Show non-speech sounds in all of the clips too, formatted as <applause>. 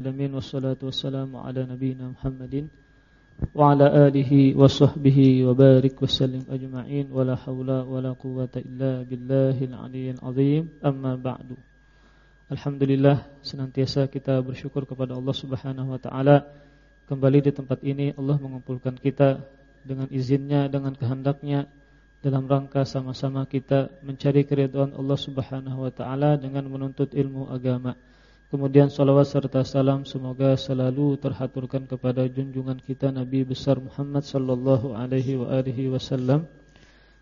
Alamin wassalatu wassalamu ala nabiyyina Muhammadin wa ala alihi wa sahbihi wa barik wa sallim ajma'in wa la hawla wa la quwwata illa billahil aliyyil azim amma ba'du Alhamdulillah senantiasa kita bersyukur kepada Allah Subhanahu wa taala. Kembali di tempat ini Allah mengumpulkan kita dengan izinnya dengan kehendaknya dalam rangka sama-sama kita mencari keridhaan Allah Subhanahu wa taala dengan menuntut ilmu agama Kemudian salawat serta salam semoga selalu terhaturkan kepada junjungan kita Nabi besar Muhammad sallallahu alaihi wasallam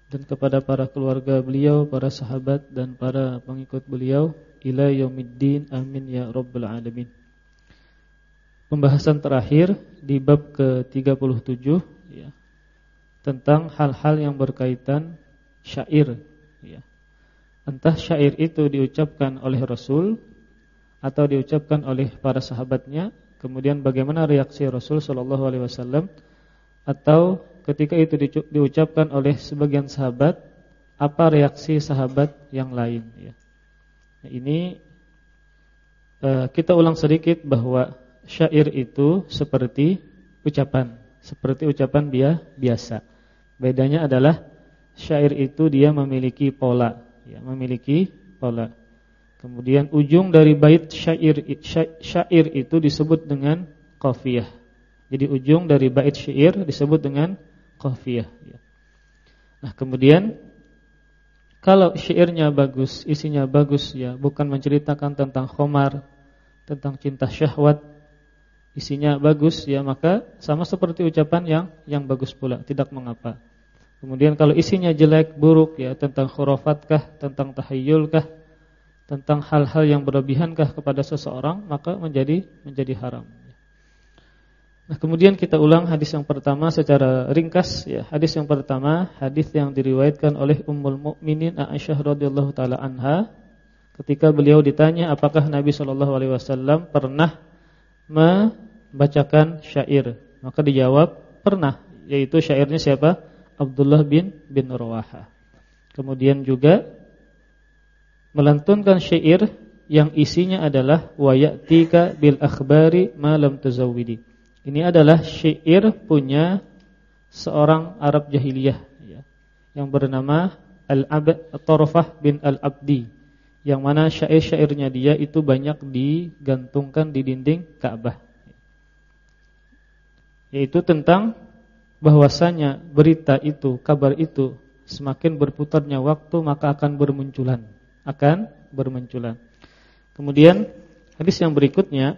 dan kepada para keluarga beliau, para sahabat dan para pengikut beliau ila yaumiddin amin ya rabbal alamin. Pembahasan terakhir di bab ke-37 ya. Tentang hal-hal yang berkaitan syair ya. Entah syair itu diucapkan oleh Rasul atau diucapkan oleh para sahabatnya, kemudian bagaimana reaksi Rasul Shallallahu alaihi wasallam atau ketika itu diucapkan oleh sebagian sahabat, apa reaksi sahabat yang lain ya. Nah, ini uh, kita ulang sedikit bahwa syair itu seperti ucapan, seperti ucapan dia biasa. Bedanya adalah syair itu dia memiliki pola, ya, memiliki pola. Kemudian ujung dari bait syair syair itu disebut dengan qafiyah. Jadi ujung dari bait syair disebut dengan qafiyah ya. Nah, kemudian kalau syairnya bagus, isinya bagus ya, bukan menceritakan tentang khomar, tentang cinta syahwat, isinya bagus ya, maka sama seperti ucapan yang yang bagus pula, tidak mengapa. Kemudian kalau isinya jelek, buruk ya, tentang khurafatkah, tentang tahayyulkah, tentang hal-hal yang berlebihankah kepada seseorang maka menjadi menjadi haram. Nah, kemudian kita ulang hadis yang pertama secara ringkas ya. Hadis yang pertama, hadis yang diriwayatkan oleh Ummul Mukminin Aisyah radhiyallahu taala anha ketika beliau ditanya apakah Nabi alaihi wasallam pernah membacakan syair. Maka dijawab pernah, yaitu syairnya siapa? Abdullah bin bin Rawaha. Kemudian juga melantunkan syair yang isinya adalah wayatika bil akhbari ma lam tuzawwidi. Ini adalah syair punya seorang Arab jahiliyah ya, yang bernama Al-Abd Tarfah bin Al-Abdi yang mana syair-syairnya dia itu banyak digantungkan di dinding Ka'bah. Yaitu tentang bahwasanya berita itu, kabar itu semakin berputarnya waktu maka akan bermunculan akan bermunculan. Kemudian hadis yang berikutnya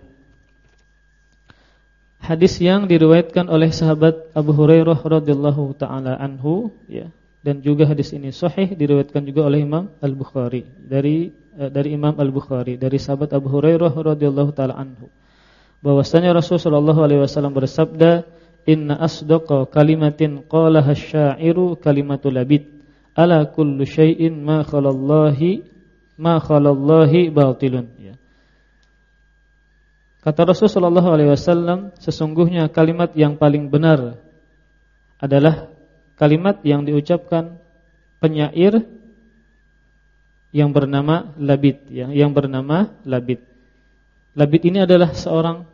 hadis yang diriwayatkan oleh sahabat Abu Hurairah radhiyallahu taala anhu ya dan juga hadis ini sahih diriwayatkan juga oleh Imam Al-Bukhari dari eh, dari Imam Al-Bukhari dari sahabat Abu Hurairah radhiyallahu taala anhu bahwasanya Rasulullah alaihi wasallam bersabda inna asdaqa kalimatin qalaha asy-sya'iru kalimatul labid ala kullu syai'in ma khalallahi ma khalallahi batilun ya. Kata Rasulullah SAW sesungguhnya kalimat yang paling benar adalah kalimat yang diucapkan penyair yang bernama Labid ya, yang bernama Labid. Labid ini adalah seorang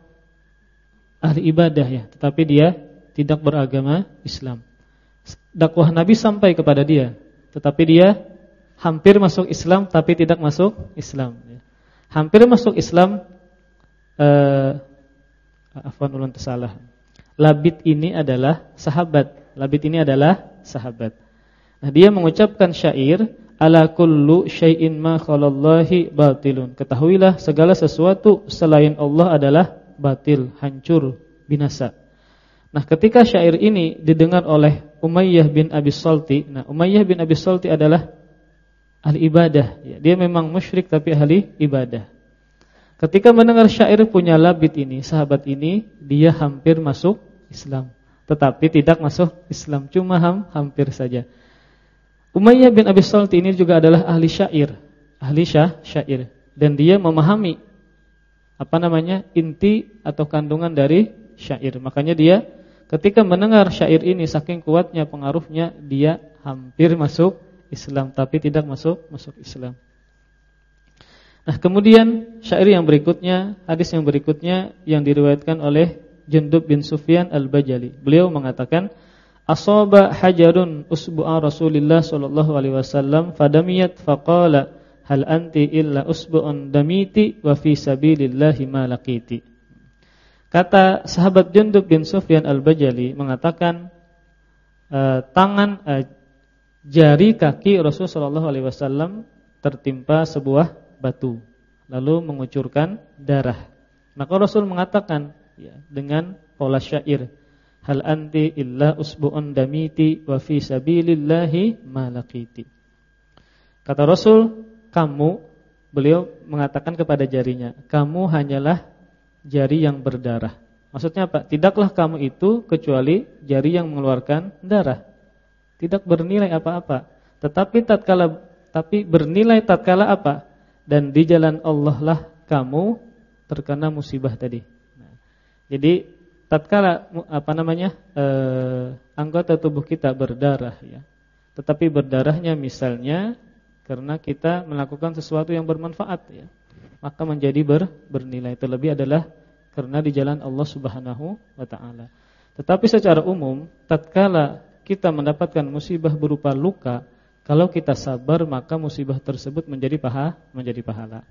ahli ibadah ya, tetapi dia tidak beragama Islam. Dakwah Nabi sampai kepada dia, tetapi dia hampir masuk Islam tapi tidak masuk Islam. Hampir masuk Islam eh afwan ulun tersalah. Labid ini adalah sahabat. Labid ini adalah sahabat. Nah, dia mengucapkan syair ala kullu syai'in ma khalallahi batilun. Ketahuilah segala sesuatu selain Allah adalah batil, hancur, binasa. Nah, ketika syair ini didengar oleh Umayyah bin Abi Salti, nah Umayyah bin Abi Salti adalah ahli ibadah. Ya, dia memang musyrik tapi ahli ibadah. Ketika mendengar syair punya labid ini, sahabat ini, dia hampir masuk Islam. Tetapi tidak masuk Islam, cuma ham, hampir saja. Umayyah bin Abi Salt ini juga adalah ahli syair, ahli syah, syair. Dan dia memahami apa namanya inti atau kandungan dari syair. Makanya dia ketika mendengar syair ini saking kuatnya pengaruhnya, dia hampir masuk Islam tapi tidak masuk masuk Islam. Nah, kemudian syair yang berikutnya, hadis yang berikutnya yang diriwayatkan oleh Jundub bin Sufyan Al-Bajali. Beliau mengatakan, "Asaba hajarun usbu'a Rasulillah sallallahu alaihi wasallam fadamiyat faqala hal anti illa usbu'un damiti wa fi sabilillahi ma laqiti." Kata sahabat Jundub bin Sufyan Al-Bajali mengatakan uh, tangan uh, jari kaki Rasul sallallahu alaihi wasallam tertimpa sebuah batu lalu mengucurkan darah. Maka Rasul mengatakan ya, dengan pola syair hal anti illa usbu'un damiti wa fi sabilillahi malaqiti kata Rasul kamu beliau mengatakan kepada jarinya kamu hanyalah jari yang berdarah. Maksudnya apa? Tidaklah kamu itu kecuali jari yang mengeluarkan darah tidak bernilai apa-apa tetapi tatkala tapi bernilai tatkala apa dan di jalan Allah lah kamu terkena musibah tadi jadi tatkala apa namanya eh, anggota tubuh kita berdarah ya. Tetapi berdarahnya misalnya karena kita melakukan sesuatu yang bermanfaat ya. Maka menjadi ber, bernilai terlebih adalah karena di jalan Allah Subhanahu wa taala. Tetapi secara umum tatkala kita mendapatkan musibah berupa luka, kalau kita sabar maka musibah tersebut menjadi paha menjadi pahala.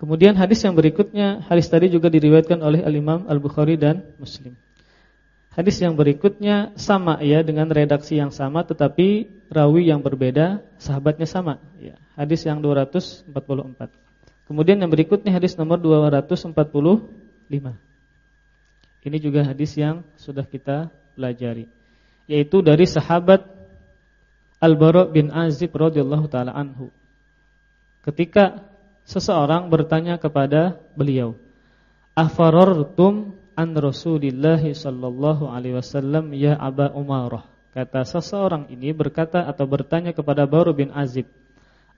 Kemudian hadis yang berikutnya, hadis tadi juga diriwayatkan oleh Al-Imam Al-Bukhari dan Muslim. Hadis yang berikutnya sama ya dengan redaksi yang sama tetapi rawi yang berbeda, sahabatnya sama ya. Hadis yang 244. Kemudian yang berikutnya hadis nomor 245. Ini juga hadis yang sudah kita pelajari yaitu dari sahabat Al-Bara bin Azib radhiyallahu taala anhu. Ketika seseorang bertanya kepada beliau, "Afarartum an Rasulillah sallallahu alaihi wasallam ya Aba Umarah?" Kata seseorang ini berkata atau bertanya kepada Baru bin Azib,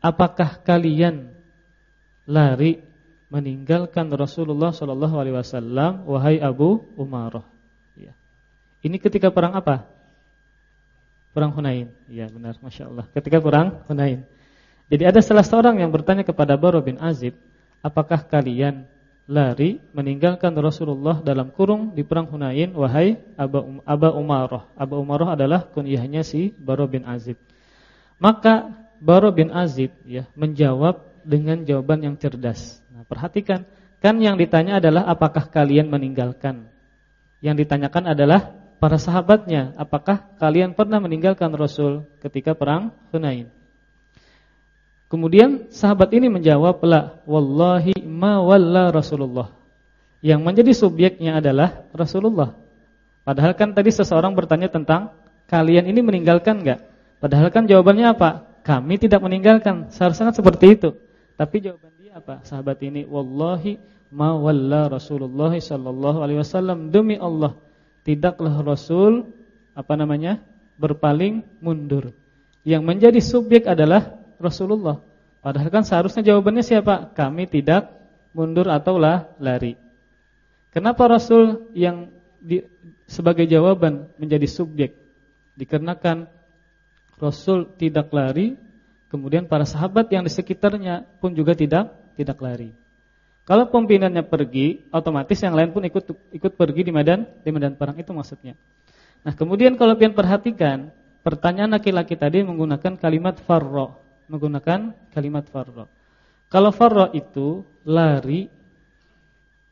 "Apakah kalian lari meninggalkan Rasulullah sallallahu alaihi wasallam wahai Abu Umarah?" Ini ketika perang apa? Perang Hunain. Ya, benar, Masya Allah. Ketika perang Hunain. Jadi ada salah seorang yang bertanya kepada Bara bin Azib, apakah kalian lari meninggalkan Rasulullah dalam kurung di perang Hunain wahai Aba, um, Aba Umarah. Aba Umarah adalah kunyahnya si Bara bin Azib. Maka Bara bin Azib ya menjawab dengan jawaban yang cerdas. Nah, perhatikan, kan yang ditanya adalah apakah kalian meninggalkan? Yang ditanyakan adalah para sahabatnya, apakah kalian pernah meninggalkan Rasul ketika perang Hunain? Kemudian sahabat ini menjawab, "La, wallahi ma walla Rasulullah." Yang menjadi subjeknya adalah Rasulullah. Padahal kan tadi seseorang bertanya tentang kalian ini meninggalkan enggak? Padahal kan jawabannya apa? Kami tidak meninggalkan. Seharusnya seperti itu. Tapi jawaban dia apa? Sahabat ini, "Wallahi ma walla Rasulullah sallallahu alaihi wasallam." Demi Allah, tidaklah Rasul apa namanya? berpaling mundur. Yang menjadi subjek adalah Rasulullah. Padahal kan seharusnya jawabannya siapa? Kami tidak mundur atau lah lari. Kenapa Rasul yang di, sebagai jawaban menjadi subjek? Dikarenakan Rasul tidak lari, kemudian para sahabat yang di sekitarnya pun juga tidak tidak lari. Kalau pimpinannya pergi, otomatis yang lain pun ikut ikut pergi di medan di medan perang itu maksudnya. Nah, kemudian kalau pian perhatikan, pertanyaan laki-laki tadi menggunakan kalimat farro menggunakan kalimat farra. Kalau farra itu lari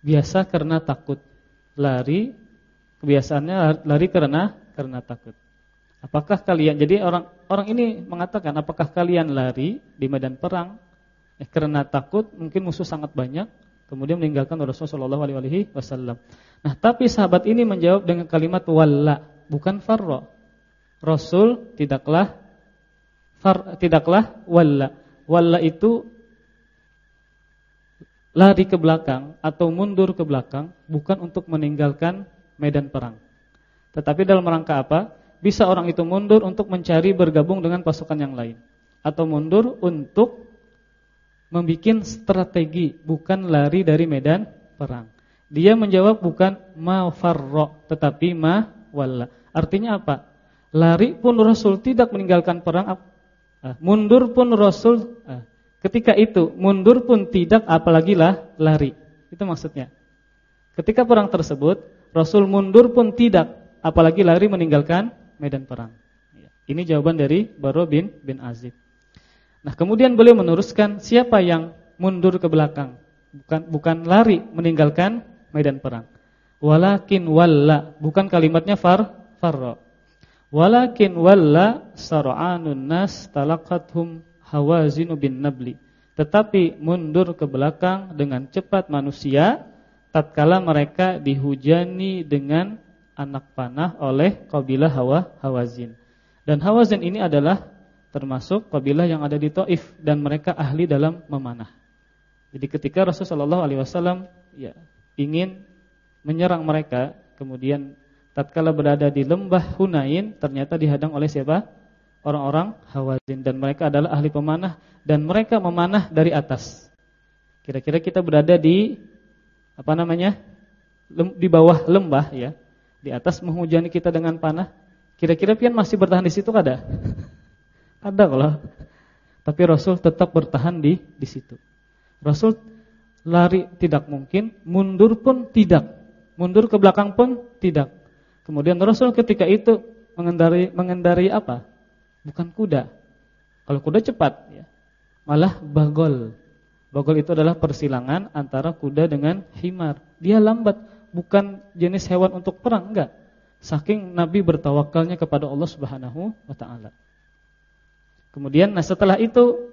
biasa karena takut. Lari kebiasaannya lari karena karena takut. Apakah kalian jadi orang orang ini mengatakan apakah kalian lari di medan perang eh, karena takut mungkin musuh sangat banyak kemudian meninggalkan Rasulullah sallallahu alaihi wasallam. Nah, tapi sahabat ini menjawab dengan kalimat walla, bukan farra. Rasul tidaklah far, tidaklah walla. Walla itu lari ke belakang atau mundur ke belakang bukan untuk meninggalkan medan perang. Tetapi dalam rangka apa? Bisa orang itu mundur untuk mencari bergabung dengan pasukan yang lain atau mundur untuk membuat strategi, bukan lari dari medan perang. Dia menjawab bukan ma farra tetapi ma walla. Artinya apa? Lari pun Rasul tidak meninggalkan perang Ah, mundur pun Rasul ah, Ketika itu mundur pun tidak apalagi lah lari. Itu maksudnya. Ketika perang tersebut, Rasul mundur pun tidak apalagi lari meninggalkan medan perang. Ya. Ini jawaban dari Baro bin bin Azib. Nah, kemudian beliau meneruskan siapa yang mundur ke belakang? Bukan bukan lari meninggalkan medan perang. Walakin walla, bukan kalimatnya far farra. Walakin walla sar'anun nas talaqathum Hawazinu bin Nabli. Tetapi mundur ke belakang dengan cepat manusia tatkala mereka dihujani dengan anak panah oleh kabilah Hawa Hawazin. Dan Hawazin ini adalah termasuk kabilah yang ada di Taif dan mereka ahli dalam memanah. Jadi ketika Rasulullah SAW ya ingin menyerang mereka, kemudian tatkala berada di lembah Hunain ternyata dihadang oleh siapa? orang-orang Hawazin dan mereka adalah ahli pemanah dan mereka memanah dari atas. Kira-kira kita berada di apa namanya? di bawah lembah ya. Di atas menghujani kita dengan panah. Kira-kira pian masih bertahan di situ ada? Ada kalau. Tapi Rasul tetap bertahan di di situ. Rasul lari tidak mungkin, mundur pun tidak. Mundur ke belakang pun tidak. Kemudian Rasul ketika itu mengendari mengendari apa? bukan kuda. Kalau kuda cepat ya. Malah bagol. Bagol itu adalah persilangan antara kuda dengan himar. Dia lambat, bukan jenis hewan untuk perang, enggak. Saking Nabi bertawakalnya kepada Allah Subhanahu wa taala. Kemudian nah setelah itu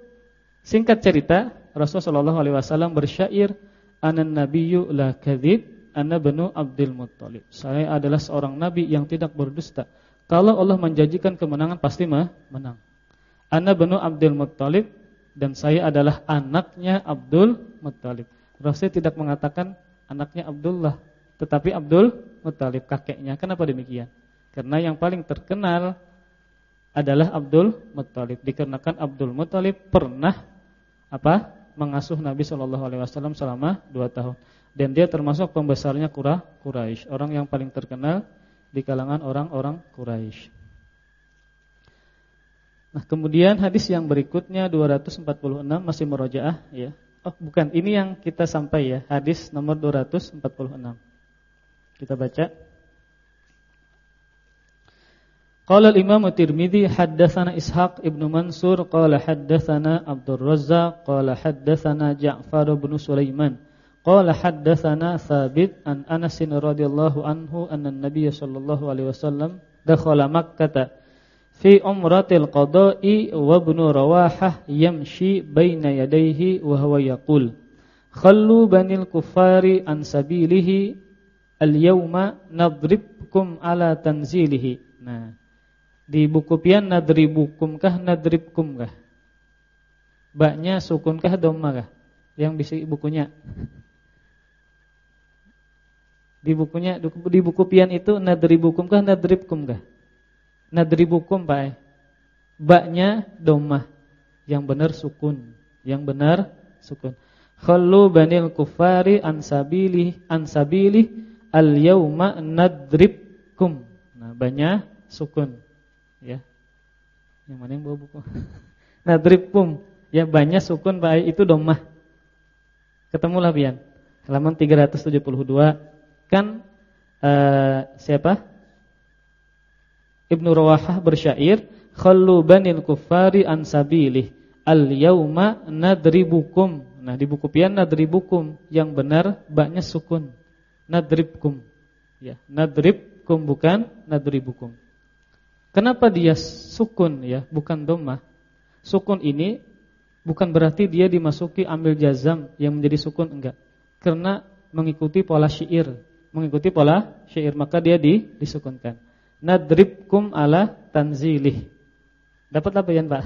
singkat cerita Rasulullah wasallam bersyair anan nabiyyu la kadzib ana banu Abdul Muttalib. Saya adalah seorang nabi yang tidak berdusta. Kalau Allah menjanjikan kemenangan pasti menang. Ana benu Abdul Muttalib dan saya adalah anaknya Abdul Muttalib. Rasul tidak mengatakan anaknya Abdullah, tetapi Abdul Muttalib kakeknya. Kenapa demikian? Karena yang paling terkenal adalah Abdul Muttalib. Dikarenakan Abdul Muttalib pernah apa? mengasuh Nabi Shallallahu alaihi wasallam selama 2 tahun. Dan dia termasuk pembesarnya Quraisy, orang yang paling terkenal di kalangan orang-orang Quraisy. Nah, kemudian hadis yang berikutnya 246 masih merojaah ya. Oh, bukan, ini yang kita sampai ya, hadis nomor 246. Kita baca. Qala al-Imam Tirmizi haddatsana Ishaq ibn Mansur qala haddatsana Abdul Razzaq qala haddatsana Ja'far bin Sulaiman Qala haddatsana Thabit an Anas radhiyallahu anhu anna an-nabiy sallallahu alaihi wasallam dakhala Makkah fi umratil qada'i wa ibn Rawahah yamshi baina yadayhi wa huwa yaqul khallu banil kuffari an sabilihi al-yawma nadribkum ala tanzilihi. Nah, di buku pian nadribukum kah nadribkum kah? Baknya sukun kah dhamma kah? Yang di bukunya. Di bukunya di buku pian itu nadribukum kah nadribkum kah? Nadribukum, Pak. Baknya domah. Yang benar sukun. Yang benar sukun. Khallu banil kufari ansabili ansabili al yauma nadribkum. Nah, banyak sukun. Ya. Yang mana yang bawa buku? <laughs> nadribkum. Ya banyak sukun Pak itu domah. Ketemulah pian. Halaman 372 kan uh, siapa? Ibnu Rawahah bersyair, "Khallu banil kuffari an sabilih, al yauma nadribukum." Nah, di buku pian nadribukum, yang benar baknya sukun. Nadribkum. Ya, nadribkum bukan nadribukum. Kenapa dia sukun ya, bukan dhammah? Sukun ini bukan berarti dia dimasuki ambil jazam yang menjadi sukun enggak. Karena mengikuti pola syair mengikuti pola syair maka dia di, disukunkan. Nadribkum ala tanzilih. Dapat apa ya, Pak?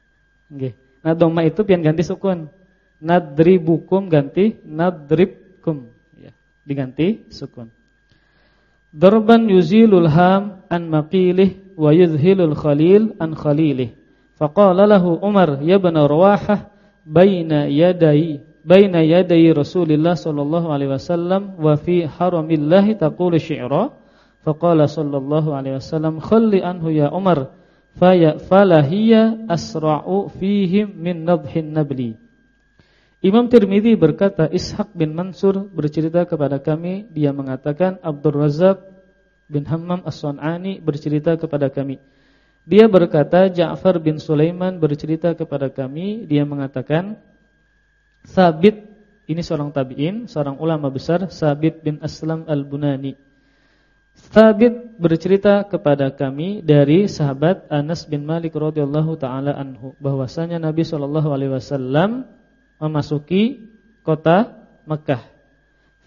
<laughs> Nggih. Nah, dhamma itu pian ganti sukun. Nadribukum ganti nadribkum ya, diganti sukun. Darban yuzilul ham an maqilih wa yuzhilul khalil an khalilih. Faqala lahu Umar ibn Rawahah baina yaday baina yaday Rasulillah sallallahu alaihi wasallam wa fi haramillahi taqulu syi'ra faqala sallallahu alaihi wasallam khalli anhu ya Umar faya falahiyya asra'u fihim min nadhin nabli. Imam Tirmidzi berkata Ishaq bin Mansur bercerita kepada kami dia mengatakan Abdul bin Hammam As-Sun'ani bercerita kepada kami dia berkata Ja'far bin Sulaiman bercerita kepada kami dia mengatakan Sabit ini seorang tabi'in seorang ulama besar Sabit bin Aslam Al-Bunani Thabit bercerita kepada kami dari sahabat Anas bin Malik radhiyallahu taala anhu bahwasanya Nabi sallallahu alaihi wasallam memasuki kota Mekah.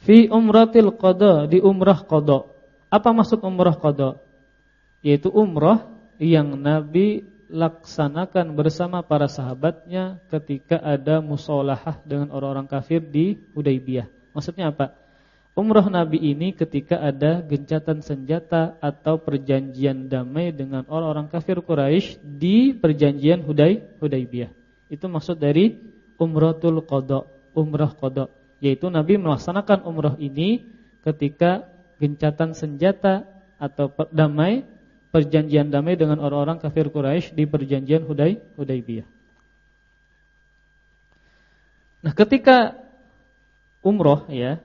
Fi umratil qada di umrah qada. Apa maksud umrah qada? Yaitu umrah yang Nabi laksanakan bersama para sahabatnya ketika ada musolahah dengan orang-orang kafir di Hudaybiyah. Maksudnya apa? Umrah Nabi ini ketika ada gencatan senjata atau perjanjian damai dengan orang-orang kafir Quraisy di perjanjian Huday Hudaybiyah. Itu maksud dari umratul qada, umrah qada, yaitu Nabi melaksanakan umrah ini ketika gencatan senjata atau damai perjanjian damai dengan orang-orang kafir Quraisy di perjanjian Huday Hudaybiyah. Nah, ketika umroh ya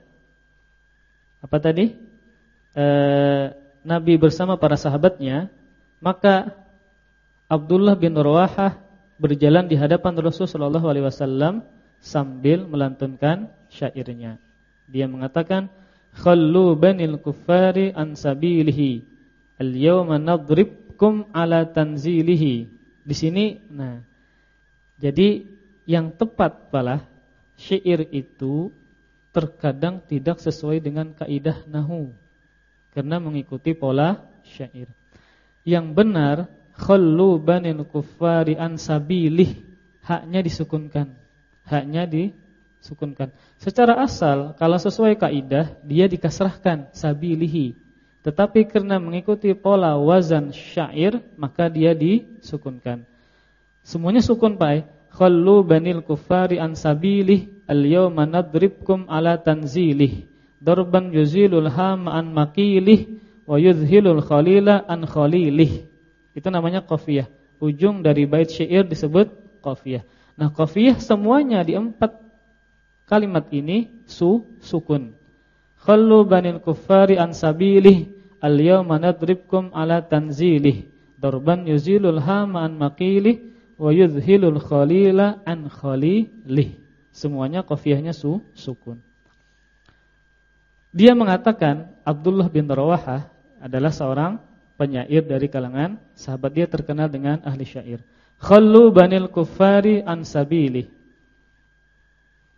apa tadi? E, Nabi bersama para sahabatnya, maka Abdullah bin Rawahah berjalan di hadapan Rasulullah sallallahu alaihi wasallam sambil melantunkan syairnya. Dia mengatakan, "Khallu banil kuffari an sabilihi. Al-yawma nadribkum ala tanzilihi." Di sini nah jadi yang tepat pala syair itu terkadang tidak sesuai dengan kaidah nahu karena mengikuti pola syair. Yang benar khallu banil kuffari an sabilih haknya disukunkan. Haknya disukunkan. Secara asal kalau sesuai kaidah dia dikasrahkan sabilihi. Tetapi karena mengikuti pola wazan syair maka dia disukunkan. Semuanya sukun Pak. Khallu banil kuffari an sabilih al-yawma nadribkum ala tanzilih darban yuzilul ham an maqilih wa yuzhilul khalila an khalilih. Itu namanya qafiyah. Ujung dari bait syair disebut qafiyah. Nah, qafiyah semuanya di empat kalimat ini su sukun. Khallu banil kuffari an sabilih al-yawma nadribkum ala tanzilih darban yuzilul ham an maqilih wa yuzhilul khalila an khalilih. Semuanya qafiyahnya su, sukun. Dia mengatakan Abdullah bin Rawahah adalah seorang penyair dari kalangan sahabat dia terkenal dengan ahli syair. Khallu banil kuffari an sabili.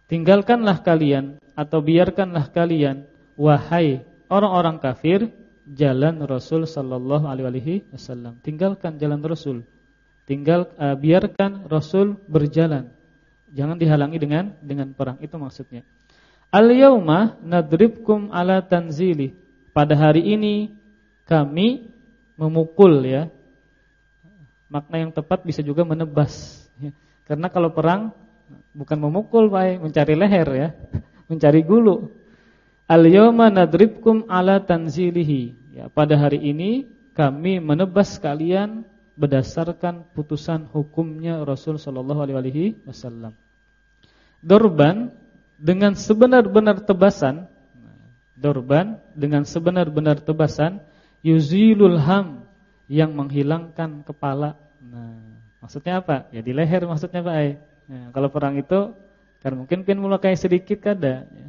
Tinggalkanlah kalian atau biarkanlah kalian wahai orang-orang kafir jalan Rasul sallallahu alaihi wasallam. Tinggalkan jalan Rasul. Tinggal uh, biarkan Rasul berjalan. Jangan dihalangi dengan dengan perang. Itu maksudnya. Al-yauma nadribkum ala tanzili. Pada hari ini kami memukul ya. Makna yang tepat bisa juga menebas. Ya. Karena kalau perang bukan memukul, Pak, mencari leher ya, <laughs> mencari gulu. Al-yauma nadribkum ala tanzilihi. Ya, pada hari ini kami menebas kalian berdasarkan putusan hukumnya Rasul sallallahu alaihi wasallam. Dorban dengan sebenar-benar tebasan Dorban dengan sebenar-benar tebasan Yuzilul ham Yang menghilangkan kepala Nah, maksudnya apa? Ya di leher maksudnya Pak nah, Kalau perang itu Kan mungkin pin kayak sedikit kada ya.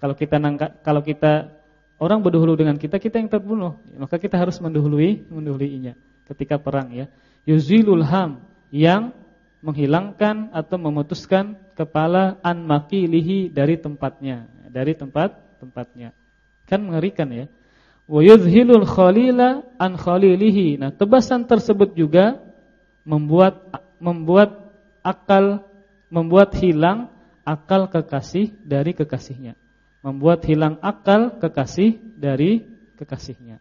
Kalau kita nangka, kalau kita Orang berdahulu dengan kita, kita yang terbunuh Maka kita harus mendahului Mendahuluinya ketika perang ya Yuzilul ham Yang menghilangkan atau memutuskan kepala an makilihi dari tempatnya, dari tempat tempatnya. Kan mengerikan ya. Wa yuzhilul khalila an khalilihi. Nah, tebasan tersebut juga membuat membuat akal membuat hilang akal kekasih dari kekasihnya. Membuat hilang akal kekasih dari kekasihnya.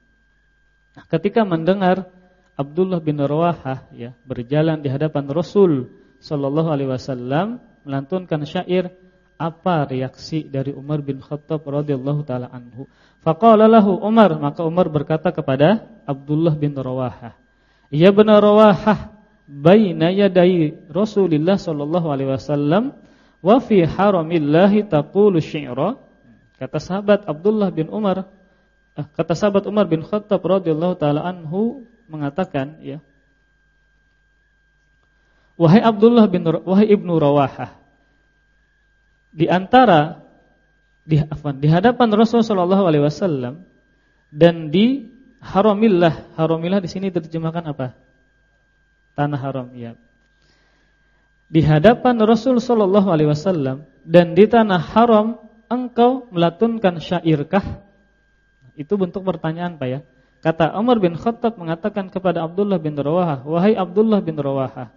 Nah, ketika mendengar Abdullah bin Rawahah ya berjalan di hadapan Rasul sallallahu alaihi wasallam melantunkan syair apa reaksi dari Umar bin Khattab radhiyallahu taala anhu. Faqala lahu Umar, maka Umar berkata kepada Abdullah bin Rawahah, ya benar Rawahah baina yaday Rasulillah sallallahu alaihi wasallam wa fi haramillahi taqulu syi'ra kata sahabat Abdullah bin Umar eh, kata sahabat Umar bin Khattab radhiyallahu taala anhu mengatakan ya Wahai Abdullah bin wahai Ibnu Rawahah di antara di afan, di hadapan Rasulullah sallallahu alaihi wasallam dan di haramillah. Haramillah di sini diterjemahkan apa? Tanah haram, ya. Di hadapan Rasul sallallahu alaihi wasallam dan di tanah haram engkau melatunkan syairkah? Itu bentuk pertanyaan, Pak ya. Kata Umar bin Khattab mengatakan kepada Abdullah bin Rawahah, "Wahai Abdullah bin Rawahah,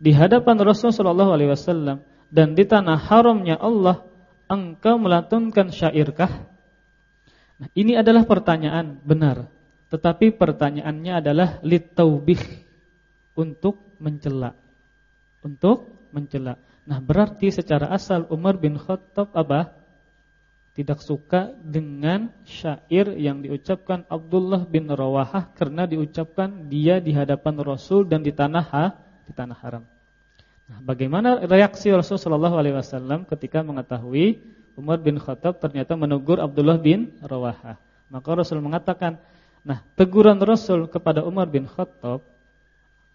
di hadapan Rasul sallallahu alaihi wasallam dan di tanah haramnya Allah, engkau melatunkan syairkah?" Nah, ini adalah pertanyaan benar. Tetapi pertanyaannya adalah litaubih untuk mencela. Untuk mencela. Nah, berarti secara asal Umar bin Khattab apa? Tidak suka dengan syair yang diucapkan Abdullah bin Rawahah karena diucapkan dia di hadapan Rasul dan di tanah ha, di tanah haram. Nah, bagaimana reaksi Rasul sallallahu alaihi wasallam ketika mengetahui Umar bin Khattab ternyata menegur Abdullah bin Rawahah? Maka Rasul mengatakan, Nah, teguran Rasul kepada Umar bin Khattab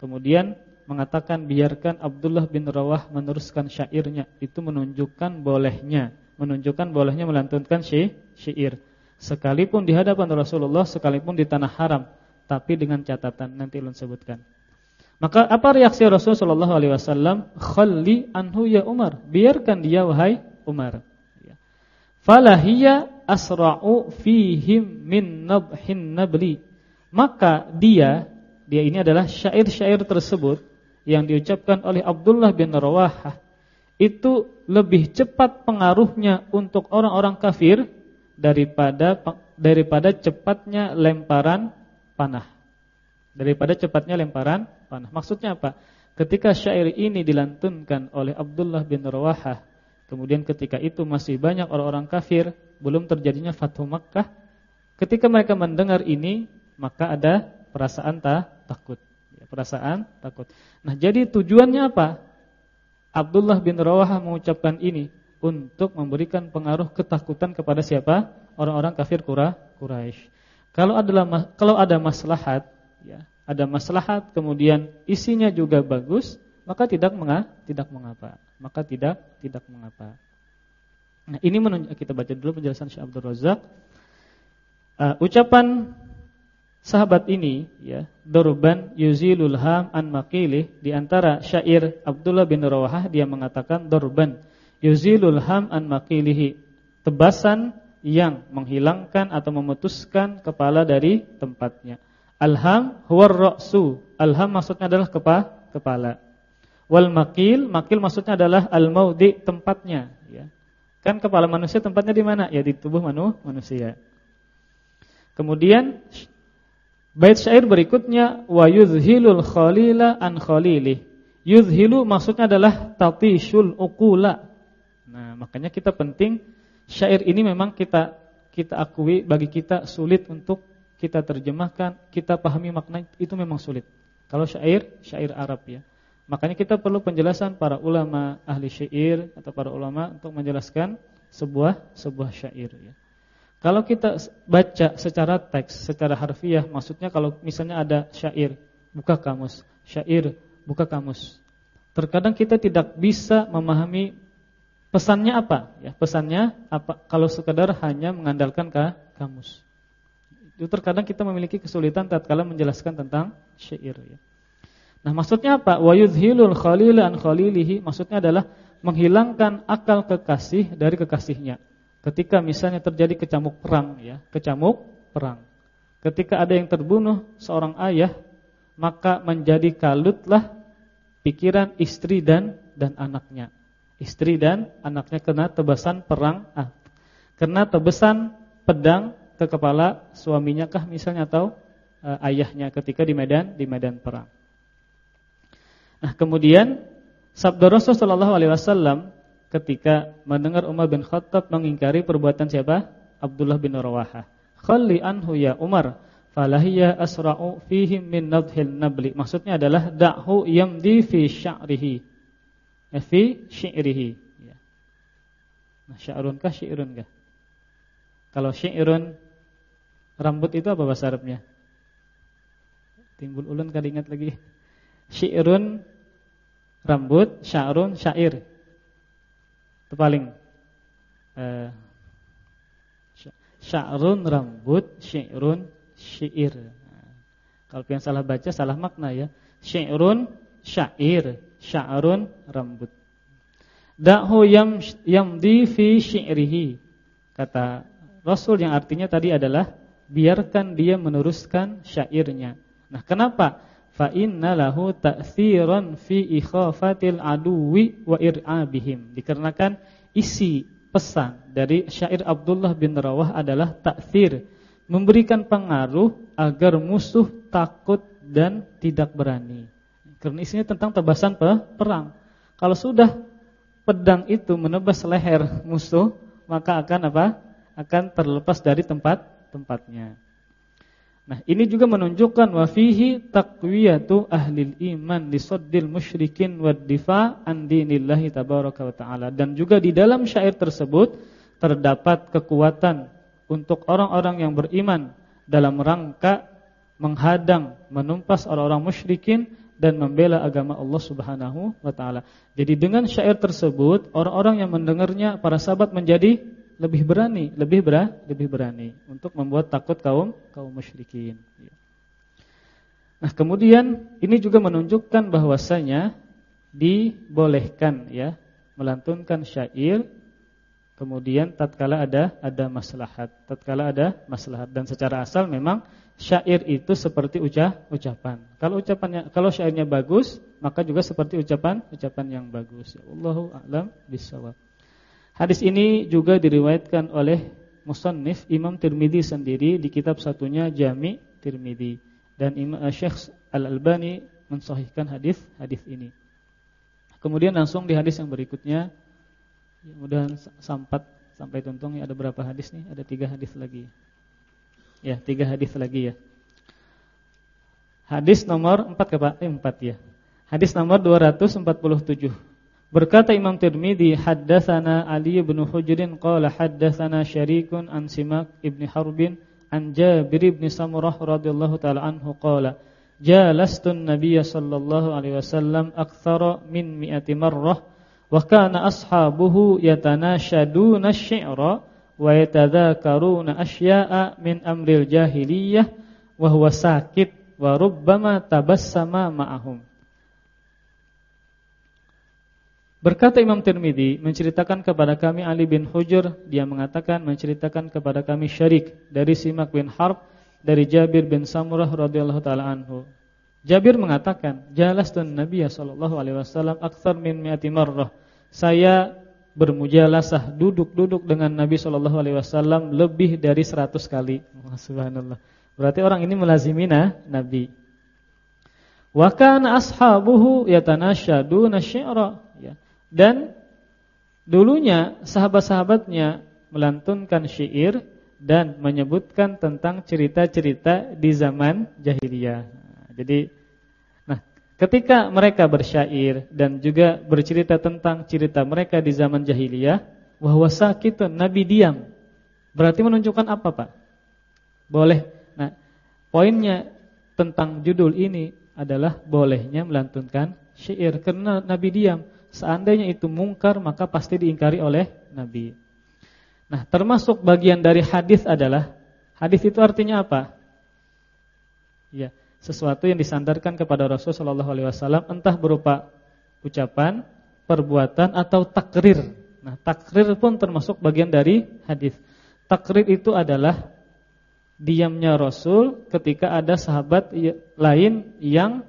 kemudian mengatakan biarkan Abdullah bin Rawah meneruskan syairnya. Itu menunjukkan bolehnya, menunjukkan bolehnya melantunkan syair. Sekalipun di hadapan Rasulullah, sekalipun di tanah haram, tapi dengan catatan nanti ulun sebutkan. Maka apa reaksi Rasul sallallahu alaihi wasallam? Khalli anhu ya Umar, biarkan dia wahai Umar. Ya. Falahiyya asra'u fihim min nabhin nabli. Maka dia, dia ini adalah syair-syair tersebut yang diucapkan oleh Abdullah bin Rawahah itu lebih cepat pengaruhnya untuk orang-orang kafir daripada daripada cepatnya lemparan panah. Daripada cepatnya lemparan panah. Maksudnya apa? Ketika syair ini dilantunkan oleh Abdullah bin Rawahah, kemudian ketika itu masih banyak orang-orang kafir belum terjadinya Fathu Makkah, ketika mereka mendengar ini, maka ada perasaan ta takut. Ya, perasaan takut. Nah, jadi tujuannya apa? Abdullah bin Rawahah mengucapkan ini untuk memberikan pengaruh ketakutan kepada siapa? Orang-orang kafir Quraisy. Kalau adalah kalau ada maslahat, ya, ada maslahat kemudian isinya juga bagus, maka tidak mengapa, tidak mengapa. Maka tidak tidak mengapa. Nah, ini menunjuk kita baca dulu penjelasan Syekh Abdul Razak. Uh, ucapan sahabat ini ya, Durban yuzilul ham an maqili di antara syair Abdullah bin Rawahah dia mengatakan Durban yuzilul ham an maqilihi, tebasan yang menghilangkan atau memutuskan kepala dari tempatnya. Alham huwar ra'su. Alham maksudnya adalah kepa, kepala. Wal maqil, maqil maksudnya adalah al-maudi tempatnya Kan kepala manusia tempatnya di mana? Ya di tubuh manu, manusia. Kemudian bait syair berikutnya wa yuzhilul khalila an khalili. Yuzhilu maksudnya adalah tatishul uqula. Nah, makanya kita penting syair ini memang kita kita akui bagi kita sulit untuk kita terjemahkan, kita pahami makna itu memang sulit. Kalau syair, syair Arab ya. Makanya kita perlu penjelasan para ulama ahli syair atau para ulama untuk menjelaskan sebuah sebuah syair ya. Kalau kita baca secara teks, secara harfiah, maksudnya kalau misalnya ada syair, buka kamus, syair, buka kamus. Terkadang kita tidak bisa memahami pesannya apa, ya. Pesannya apa kalau sekedar hanya mengandalkan ke kamus. Itu terkadang kita memiliki kesulitan tatkala menjelaskan tentang syair ya. Nah, maksudnya apa? Wa yudhilul khalil an khalilihi maksudnya adalah menghilangkan akal kekasih dari kekasihnya. Ketika misalnya terjadi kecamuk perang ya, kecamuk perang. Ketika ada yang terbunuh seorang ayah, maka menjadi kalutlah pikiran istri dan dan anaknya. Istri dan anaknya kena tebasan perang, ah, kena tebasan pedang ke kepala suaminya kah misalnya atau uh, ayahnya ketika di medan di medan perang. Nah, kemudian sabda Rasul sallallahu alaihi wasallam ketika mendengar Umar bin Khattab mengingkari perbuatan siapa? Abdullah bin Rawahah. Khalli anhu ya Umar, falahiyya asra'u fihim min nadhil nabli. Maksudnya adalah da'hu yamdi fi sya'rihi. Ya, fi syi'rihi. Ya. Nah, sya'run kah syi'run kah? Kalau syi'run rambut itu apa bahasa Arabnya? Timbul ulun kada ingat lagi. Syi'run rambut, sya'run syair. Itu paling eh, sya'run rambut, syi'run syair. Kalau yang salah baca salah makna ya. Syi'run syair, sya'run rambut. Da'hu yam yamdi fi syi'rihi. Kata Rasul yang artinya tadi adalah biarkan dia meneruskan syairnya. Nah, kenapa? Fa inna lahu ta'tsiran fi ikhafatil aduwi wa ir'abihim. Dikarenakan isi pesan dari syair Abdullah bin Rawah adalah takfir, memberikan pengaruh agar musuh takut dan tidak berani. Karena isinya tentang tebasan perang. Kalau sudah pedang itu menebas leher musuh, maka akan apa? Akan terlepas dari tempat tempatnya. Nah, ini juga menunjukkan wa fihi taqwiyatu ahli iman lisaddil musyrikin wad difa an dinillahi tabaraka wa taala dan juga di dalam syair tersebut terdapat kekuatan untuk orang-orang yang beriman dalam rangka menghadang, menumpas orang-orang musyrikin dan membela agama Allah Subhanahu wa taala. Jadi dengan syair tersebut orang-orang yang mendengarnya para sahabat menjadi lebih berani, lebih berani, lebih berani untuk membuat takut kaum kaum musyrikin. Ya. Nah, kemudian ini juga menunjukkan bahwasanya dibolehkan ya melantunkan syair kemudian tatkala ada ada maslahat, tatkala ada maslahat dan secara asal memang syair itu seperti ucap ucapan. Kalau ucapannya kalau syairnya bagus, maka juga seperti ucapan ucapan yang bagus. Ya Allahu a'lam bishawab. Hadis ini juga diriwayatkan oleh musannif Imam Tirmidzi sendiri di kitab satunya Jami Tirmidzi dan Imam uh, Syekh Al-Albani mensahihkan hadis hadis ini. Kemudian langsung di hadis yang berikutnya ya, mudah sampai sampai tuntung ya ada berapa hadis nih? Ada tiga hadis lagi. Ya, tiga hadis lagi ya. Hadis nomor 4 ke? Eh, 4 ya. Hadis nomor 247. Berkata Imam Tirmidzi, haddatsana Ali bin Hujrin qala haddatsana Syarikun an Simak ibn Harbin an Jabir ibn Samurah radhiyallahu taala anhu qala jalastu an-nabiy sallallahu alaihi wasallam aktsara min mi'ati marrah wa kana ashabuhu yatanashaduna asy-syi'ra wa yatadzakaruna asya'a min amril jahiliyah wa huwa sakit wa rubbama tabassama ma'ahum Berkata Imam Tirmidzi menceritakan kepada kami Ali bin Hujr, dia mengatakan menceritakan kepada kami Syarik dari Simak bin Harb dari Jabir bin Samurah radhiyallahu taala anhu. Jabir mengatakan, "Jalastun Nabiy sallallahu alaihi wasallam aktsar min mi'ati marrah." Saya bermujalasah duduk-duduk dengan Nabi sallallahu alaihi wasallam lebih dari 100 kali. Subhanallah. Berarti orang ini melazimina Nabi. Wa kana ashabuhu yatanashaduna syi'ra dan dulunya sahabat-sahabatnya melantunkan syair dan menyebutkan tentang cerita-cerita di zaman jahiliyah. Jadi nah, ketika mereka bersyair dan juga bercerita tentang cerita mereka di zaman jahiliyah, bahwa sakitun Nabi diam. Berarti menunjukkan apa, Pak? Boleh. Nah, poinnya tentang judul ini adalah bolehnya melantunkan syair karena Nabi diam. Seandainya itu mungkar maka pasti diingkari oleh Nabi. Nah, termasuk bagian dari hadis adalah hadis itu artinya apa? Ya, sesuatu yang disandarkan kepada Rasul sallallahu alaihi wasallam entah berupa ucapan, perbuatan atau takrir. Nah, takrir pun termasuk bagian dari hadis. Takrir itu adalah diamnya Rasul ketika ada sahabat lain yang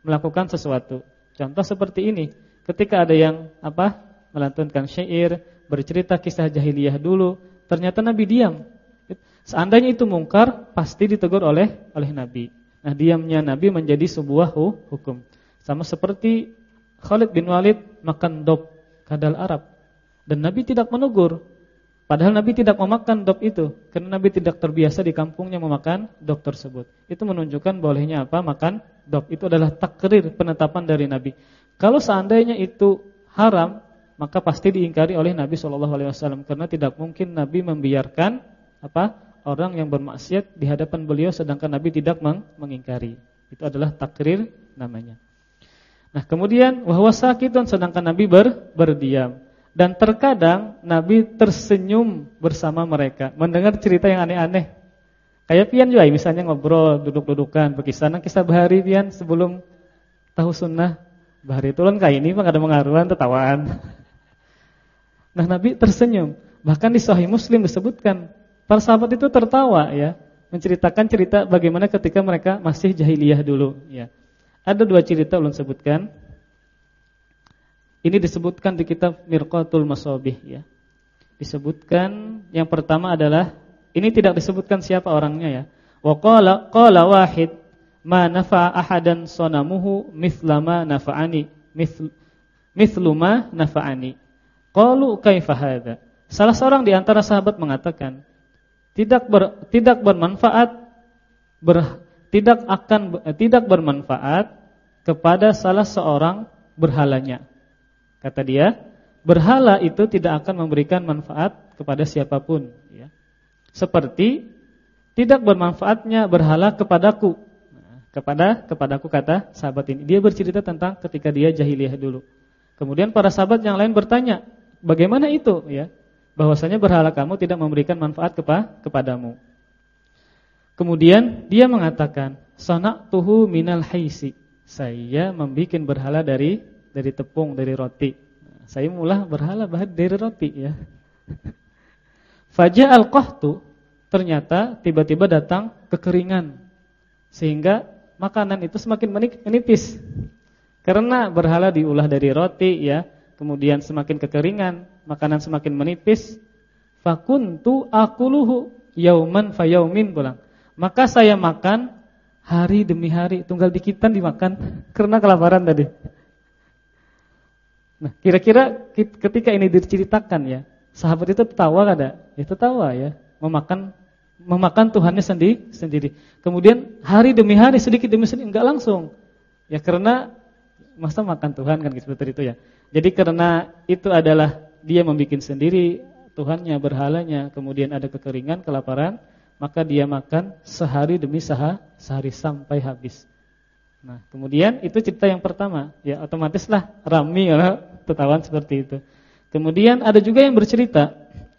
melakukan sesuatu. Contoh seperti ini. Ketika ada yang apa? melantunkan syair, bercerita kisah jahiliyah dulu, ternyata Nabi diam. Seandainya itu mungkar, pasti ditegur oleh oleh Nabi. Nah, diamnya Nabi menjadi sebuah hukum. Sama seperti Khalid bin Walid makan dop kadal Arab. Dan Nabi tidak menegur. Padahal Nabi tidak memakan dok itu karena Nabi tidak terbiasa di kampungnya memakan dok tersebut. Itu menunjukkan bolehnya apa? Makan dok. Itu adalah takrir penetapan dari Nabi. Kalau seandainya itu haram, maka pasti diingkari oleh Nabi Shallallahu alaihi wasallam karena tidak mungkin Nabi membiarkan apa? orang yang bermaksiat di hadapan beliau sedangkan Nabi tidak meng mengingkari. Itu adalah takrir namanya. Nah, kemudian wahwa sakitun sedangkan Nabi ber berdiam. Dan terkadang Nabi tersenyum bersama mereka mendengar cerita yang aneh-aneh. Kayak pian juga misalnya ngobrol, duduk-dudukan, berkisah kisah bahari pian sebelum tahu sunnah. Bahari itu kan kayak ini mah ada mengaruhan tertawaan. <laughs> Nah, Nabi tersenyum. Bahkan di Sahih Muslim disebutkan para sahabat itu tertawa ya, menceritakan cerita bagaimana ketika mereka masih jahiliyah dulu ya. Ada dua cerita ulun sebutkan. Ini disebutkan di kitab Mirqatul Masabih ya. Disebutkan yang pertama adalah ini tidak disebutkan siapa orangnya ya. Wa qala qala wahid ma nafa'a ahadan sanamuhu mithla ma nafa'ani mithl mithlu ma nafa'ani. Qalu kaifa hadza? Salah seorang di antara sahabat mengatakan tidak ber, tidak bermanfaat ber, tidak akan tidak bermanfaat kepada salah seorang berhalanya. Kata dia, berhala itu tidak akan memberikan manfaat kepada siapa pun ya. Seperti tidak bermanfaatnya berhala kepadaku. Kepada kepadaku kata sahabat ini. Dia bercerita tentang ketika dia jahiliyah dulu. Kemudian para sahabat yang lain bertanya, "Bagaimana itu?" ya. Bahwasanya berhala kamu tidak memberikan manfaat kepa kepadamu. Kemudian dia mengatakan, tuhu minal haisi." Saya membuat berhala dari dari tepung, dari roti. Saya mulai berhala dari roti ya. <laughs> Faja al-qahtu ternyata tiba-tiba datang kekeringan. Sehingga makanan itu semakin menipis. Karena berhala diulah dari roti ya, kemudian semakin kekeringan, makanan semakin menipis. Fakuntu akuluhu yauman fayaumin pulang. Maka saya makan hari demi hari, tunggal dikitan dimakan <laughs> karena kelaparan tadi. Nah, kira-kira ketika ini diceritakan ya, sahabat itu tertawa ada? Ya tertawa ya, memakan memakan Tuhannya sendiri sendiri. Kemudian hari demi hari sedikit demi sedikit enggak langsung. Ya karena masa makan Tuhan kan gitu, seperti itu ya. Jadi karena itu adalah dia membuat sendiri Tuhannya, berhalanya, kemudian ada kekeringan, kelaparan, maka dia makan sehari demi sehari sampai habis. Nah, kemudian itu cerita yang pertama, ya otomatislah rami ya tertawan seperti itu. Kemudian ada juga yang bercerita,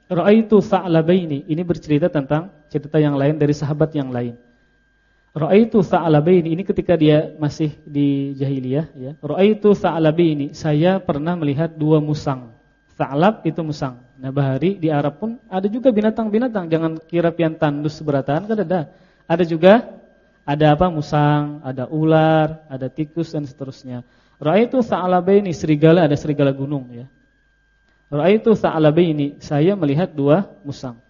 raaitu tha'labaini. Ini bercerita tentang cerita yang lain dari sahabat yang lain. Raaitu tha'labaini ini ketika dia masih di jahiliyah ya. Raaitu tha'labaini, saya pernah melihat dua musang. Tha'lab itu musang. Nah, bahari di Arab pun ada juga binatang-binatang, jangan kira pian tandus seberataan kan ada. Ada juga ada apa? Musang, ada ular, ada tikus dan seterusnya. Ra'aitu tha'labaini serigala, ada serigala gunung ya. Ra'aitu tha'labaini, saya melihat dua musang.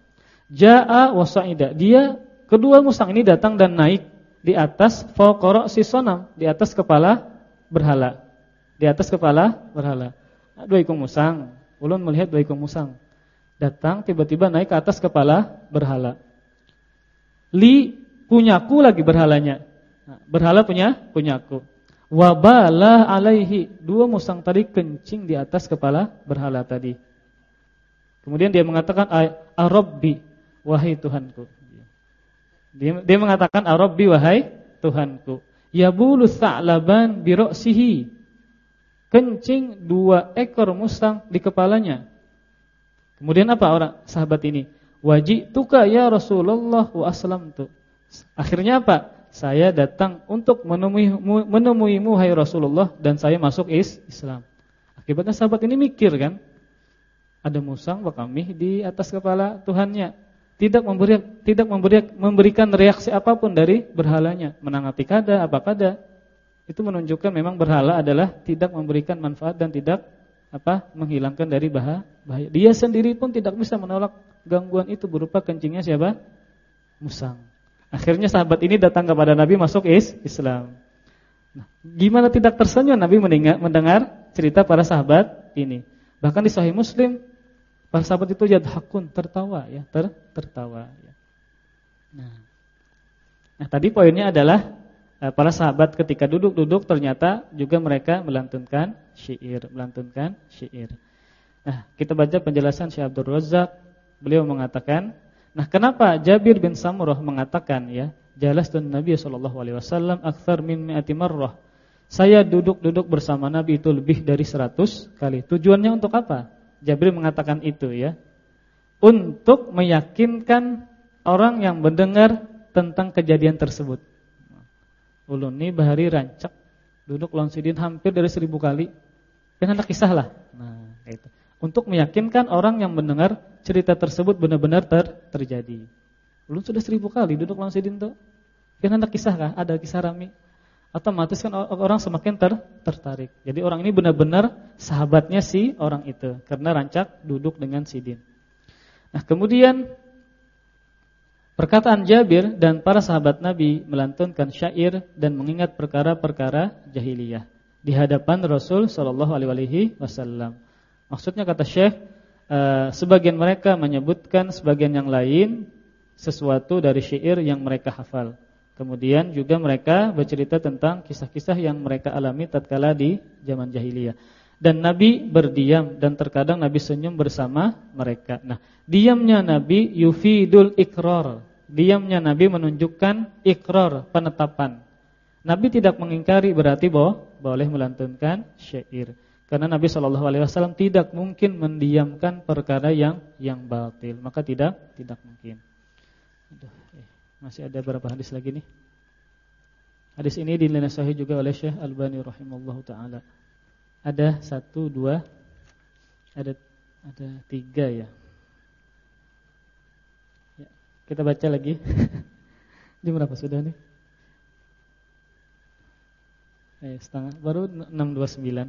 Ja'a wa sa'ida. Dia kedua musang ini datang dan naik di atas faqara si sonam, di atas kepala berhala. Di atas kepala berhala. Dua ikung musang. Ulun melihat dua ikung musang. Datang tiba-tiba naik ke atas kepala berhala. Li punyaku lagi berhalanya. Nah, berhala punya punyaku. Wabalah alaihi dua musang tadi kencing di atas kepala berhala tadi. Kemudian dia mengatakan Arabbi wahai Tuhanku. Dia, dia mengatakan Arabbi wahai Tuhanku. Ya bulu sa'laban bi ra'sihi. Kencing dua ekor musang di kepalanya. Kemudian apa orang sahabat ini? Wajituka ya Rasulullah wa aslamtu. Akhirnya apa? Saya datang untuk menemui menemuimu hai Rasulullah dan saya masuk is Islam. Akibatnya sahabat ini mikir kan? Ada musang kami di atas kepala Tuhannya. Tidak memberi tidak memberi memberikan reaksi apa pun dari berhalanya, menanggapi kada apa kada. Itu menunjukkan memang berhala adalah tidak memberikan manfaat dan tidak apa menghilangkan dari bahaya. Dia sendiri pun tidak bisa menolak gangguan itu berupa kencingnya siapa? Musang. Akhirnya sahabat ini datang kepada Nabi masuk is Islam. Nah, gimana tidak tersenyum Nabi mendengar, cerita para sahabat ini. Bahkan di Sahih Muslim Para sahabat itu yadhakun, tertawa ya, ter tertawa ya. Nah. Nah, tadi poinnya adalah eh, para sahabat ketika duduk-duduk ternyata juga mereka melantunkan syair, melantunkan syair. Nah, kita baca penjelasan Syekh Abdul Razak. Beliau mengatakan, nah kenapa Jabir bin Samurah mengatakan ya, Jalastun Nabi sallallahu alaihi wasallam akthar min mi'ati marrah. Saya duduk-duduk bersama Nabi itu lebih dari 100 kali. Tujuannya untuk apa? Jabir mengatakan itu ya. Untuk meyakinkan orang yang mendengar tentang kejadian tersebut. Ulun ini bahari rancak duduk lawan sidin hampir dari seribu kali. Kan ada kisah lah. Nah, itu. Untuk meyakinkan orang yang mendengar cerita tersebut benar-benar ter terjadi. Ulun sudah seribu kali duduk lawan sidin tuh. Kan ada kisah kah? Ada kisah rami. Otomatis kan orang semakin ter tertarik. Jadi orang ini benar-benar sahabatnya si orang itu karena rancak duduk dengan sidin. Nah, kemudian Perkataan Jabir dan para sahabat Nabi melantunkan syair dan mengingat perkara-perkara jahiliyah di hadapan Rasul sallallahu alaihi wasallam. Maksudnya kata Syekh, uh, sebagian mereka menyebutkan sebagian yang lain sesuatu dari syair yang mereka hafal. Kemudian juga mereka bercerita tentang kisah-kisah yang mereka alami tatkala di zaman jahiliyah. Dan Nabi berdiam dan terkadang Nabi senyum bersama mereka. Nah, diamnya Nabi yufidul ikrar. Diamnya Nabi menunjukkan ikrar, penetapan. Nabi tidak mengingkari berarti bahwa boleh melantunkan syair. Karena Nabi Shallallahu alaihi wasallam tidak mungkin mendiamkan perkara yang yang batil, maka tidak tidak mungkin. Eh, masih ada berapa hadis lagi nih? Hadis ini dinilai sahih juga oleh Syekh Albani rahimallahu taala. Ada satu, dua, ada ada tiga ya. ya kita baca lagi. <laughs> Ini berapa sudah nih? Eh, setengah, baru 6.29 ya,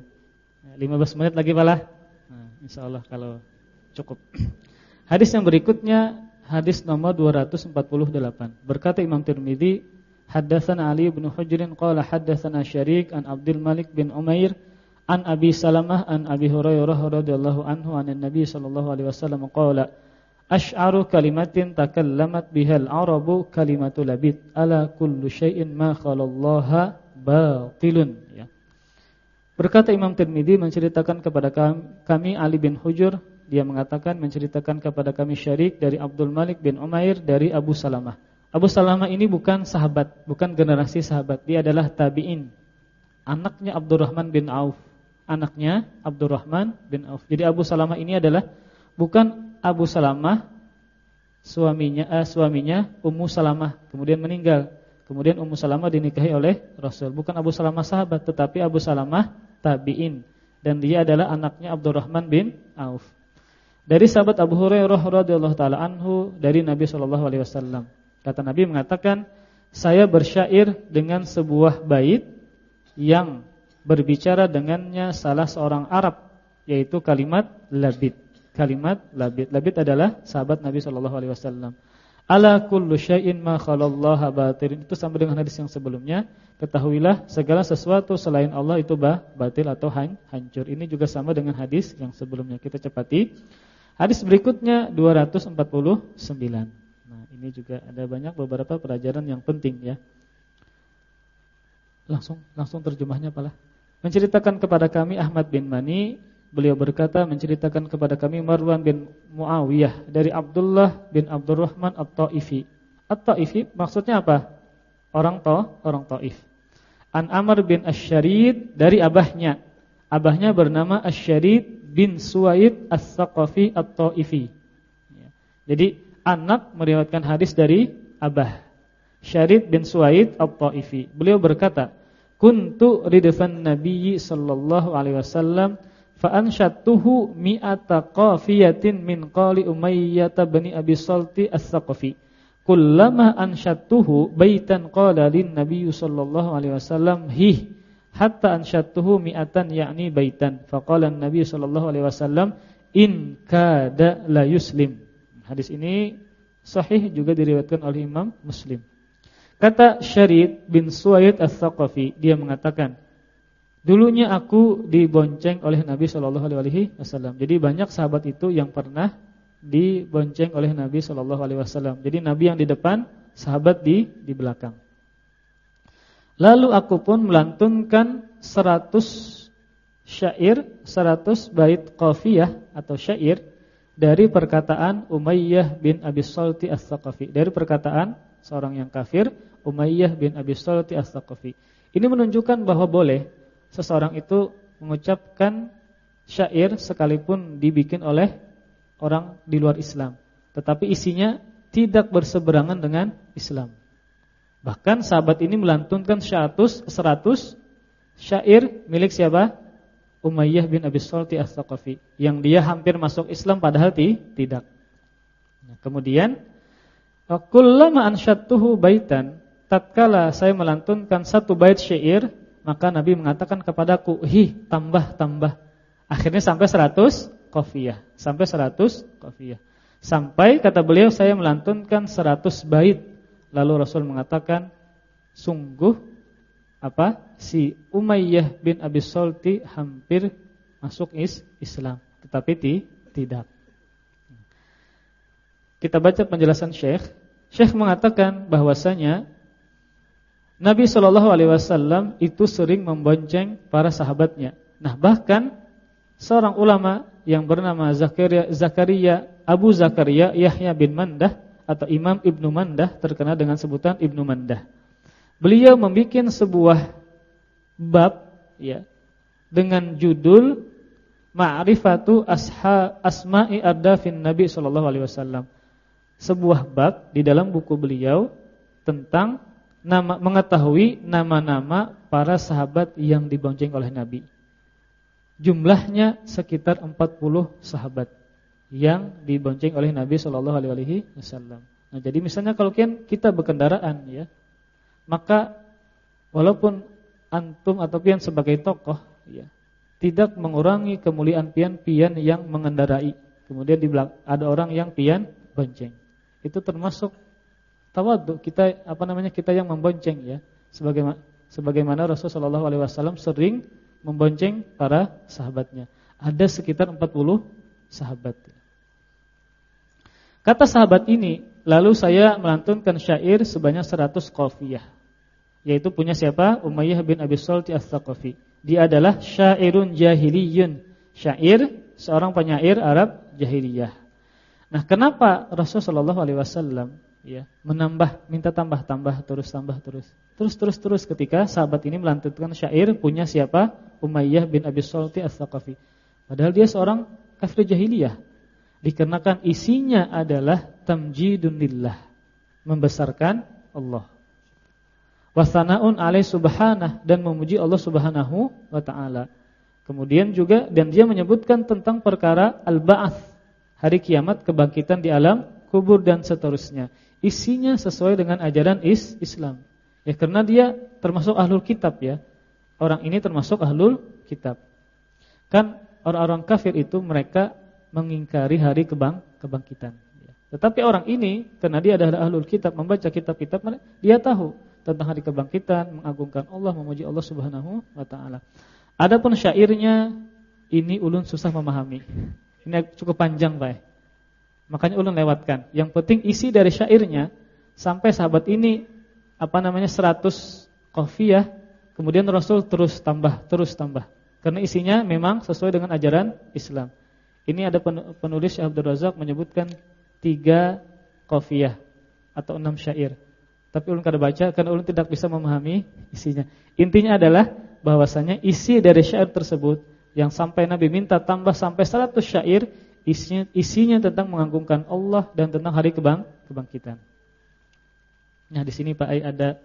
15 menit lagi palah nah, Insya Allah kalau cukup. <clears throat> Hadis yang berikutnya Hadis nomor 248 Berkata Imam Tirmidzi Haddatsana Ali bin Hujrin Qala haddatsana Syarik An Abdul Malik bin Umair An Abi Salamah an Abi Hurairah radhiyallahu anhu anan Nabi sallallahu alaihi wasallam qala Ash'aru kalimatin takallamat bihal arabu kalimatu labid. Ala kullu syai'in ma khalallaha batilun. Ya. Berkata Imam Tirmidzi menceritakan kepada kami Ali bin Hujur dia mengatakan menceritakan kepada kami Syarik dari Abdul Malik bin Umair dari Abu Salamah. Abu Salamah ini bukan sahabat, bukan generasi sahabat, dia adalah tabi'in. Anaknya Abdurrahman bin Auf anaknya Abdurrahman bin Auf. Jadi Abu Salamah ini adalah bukan Abu Salamah suaminya eh, suaminya Ummu Salamah kemudian meninggal. Kemudian Ummu Salamah dinikahi oleh Rasul. Bukan Abu Salamah sahabat tetapi Abu Salamah tabi'in dan dia adalah anaknya Abdurrahman bin Auf. Dari sahabat Abu Hurairah radhiyallahu taala anhu dari Nabi sallallahu alaihi wasallam. Kata Nabi mengatakan, "Saya bersyair dengan sebuah bait yang berbicara dengannya salah seorang Arab yaitu kalimat labid. Kalimat labid. Labid adalah sahabat Nabi sallallahu alaihi wasallam. Ala kullu syai'in ma khalallaha batil. Itu sama dengan hadis yang sebelumnya. Ketahuilah segala sesuatu selain Allah itu bah, batil atau hancur. Ini juga sama dengan hadis yang sebelumnya. Kita cepati. Hadis berikutnya 249. Nah, ini juga ada banyak beberapa pelajaran yang penting ya. Langsung langsung terjemahnya apalah? menceritakan kepada kami Ahmad bin Mani beliau berkata menceritakan kepada kami Marwan bin Muawiyah dari Abdullah bin Abdurrahman At-Taifi. At-Taifi maksudnya apa? Orang to, orang Taif. An Amr bin Asy-Syarid dari abahnya. Abahnya bernama Asy-Syarid bin Suwaid As-Saqafi At-Taifi. Ya. Jadi anak meriwayatkan hadis dari abah. Syarid bin Suwaid At-Taifi. Beliau berkata, kuntu ridfan nabiyyi sallallahu alaihi wasallam fa ansyatuhu mi'ata qafiyatin min qali umayyah bin abi salti as-saqafi. Kullama ansyatuhu baitan qala lin nabiyyi sallallahu alaihi wasallam hi hatta ansyatuhu mi'atan yakni baitan. Faqala an-nabiy sallallahu alaihi wasallam in kada la yuslim. Hadis ini sahih juga diriwayatkan oleh Imam Muslim. Kata Syarid bin Suwaid As-Saqafi, dia mengatakan, Dulunya aku dibonceng oleh Nabi Shallallahu alaihi wasallam. Jadi banyak sahabat itu yang pernah dibonceng oleh Nabi Shallallahu alaihi wasallam. Jadi Nabi yang di depan, sahabat di di belakang. Lalu aku pun melantunkan 100 syair, 100 bait qafiyah atau syair dari perkataan Umayyah bin Abi Salti As-Saqafi. Dari perkataan seorang yang kafir, Umayyah bin Abi Salti As-Saqafi. Ini menunjukkan bahwa boleh seseorang itu mengucapkan syair sekalipun dibikin oleh orang di luar Islam, tetapi isinya tidak berseberangan dengan Islam. Bahkan sahabat ini melantunkan 100 100 syair milik siapa? Umayyah bin Abi Salti As-Saqafi yang dia hampir masuk Islam padahal tidak. Nah, kemudian kullama ansyattuhu baitan tatkala saya melantunkan satu bait syair maka Nabi mengatakan kepadaku, "Hi, tambah-tambah." Akhirnya sampai 100 qafiyah, sampai 100 qafiyah. Sampai kata beliau saya melantunkan 100 bait. Lalu Rasul mengatakan, "Sungguh apa? Si Umayyah bin Abi Salti hampir masuk is Islam, tetapi ti, tidak." Kita baca penjelasan Syekh. Syekh mengatakan bahwasanya Nabi Shallallahu Alaihi Wasallam itu sering membonceng para sahabatnya. Nah bahkan seorang ulama yang bernama Zakaria, Zakaria Abu Zakaria Yahya bin Mandah atau Imam Ibnu Mandah terkenal dengan sebutan Ibnu Mandah. Beliau membuat sebuah bab ya dengan judul Ma'rifatu asha asma'i ardafin Nabi sallallahu alaihi wasallam. Sebuah bab di dalam buku beliau tentang nama mengetahui nama-nama para sahabat yang dibonceng oleh Nabi. Jumlahnya sekitar 40 sahabat yang dibonceng oleh Nabi Shallallahu alaihi wasallam. Nah, jadi misalnya kalau kita berkendaraan ya, maka walaupun antum atau pian sebagai tokoh ya, tidak mengurangi kemuliaan pian-pian yang mengendarai. Kemudian di belakang ada orang yang pian bonceng. Itu termasuk tawadhu kita apa namanya kita yang membonceng ya. Sebagaimana sebagaimana Rasulullah sallallahu alaihi wasallam sering membonceng para sahabatnya. Ada sekitar 40 sahabat. Kata sahabat ini lalu saya melantunkan syair sebanyak 100 qafiyah yaitu punya siapa? Umayyah bin Abi Salti Ats-Tsaqafi dia adalah syairun jahiliyun. Syair seorang penyair Arab jahiliyah. Nah kenapa Rasulullah sallallahu alaihi wasallam ya, menambah, minta tambah, tambah terus, tambah terus. Terus terus terus ketika sahabat ini melantunkan syair punya siapa? Umayyah bin Abi Salti As-Saqafi. Padahal dia seorang kafir jahiliyah. Dikarenakan isinya adalah tamjidun lillah, membesarkan Allah. Wasanaun alaih subhanah dan memuji Allah Subhanahu wa taala. Kemudian juga dan dia menyebutkan tentang perkara al-ba'ats, hari kiamat, kebangkitan di alam kubur dan seterusnya isinya sesuai dengan ajaran is Islam. Ya karena dia termasuk ahlul kitab ya. Orang ini termasuk ahlul kitab. Kan orang-orang kafir itu mereka mengingkari hari kebang kebangkitan. Ya. Tetapi orang ini karena dia adalah ahlul kitab, membaca kitab-kitab, dia tahu tentang hari kebangkitan, mengagungkan Allah, memuji Allah Subhanahu wa taala. Adapun syairnya ini ulun susah memahami. Ini cukup panjang, Pak. Makanya ulun lewatkan. Yang penting isi dari syairnya sampai sahabat ini apa namanya 100 qafiyah, kemudian Rasul terus tambah, terus tambah. Karena isinya memang sesuai dengan ajaran Islam. Ini ada penulis Abdul Razak menyebutkan tiga qafiyah atau enam syair. Tapi ulun kada baca karena ulun tidak bisa memahami isinya. Intinya adalah bahwasanya isi dari syair tersebut yang sampai Nabi minta tambah sampai 100 syair isinya, isinya tentang mengagungkan Allah dan tentang hari kebang kebangkitan. Nah, di sini Pak Ai ada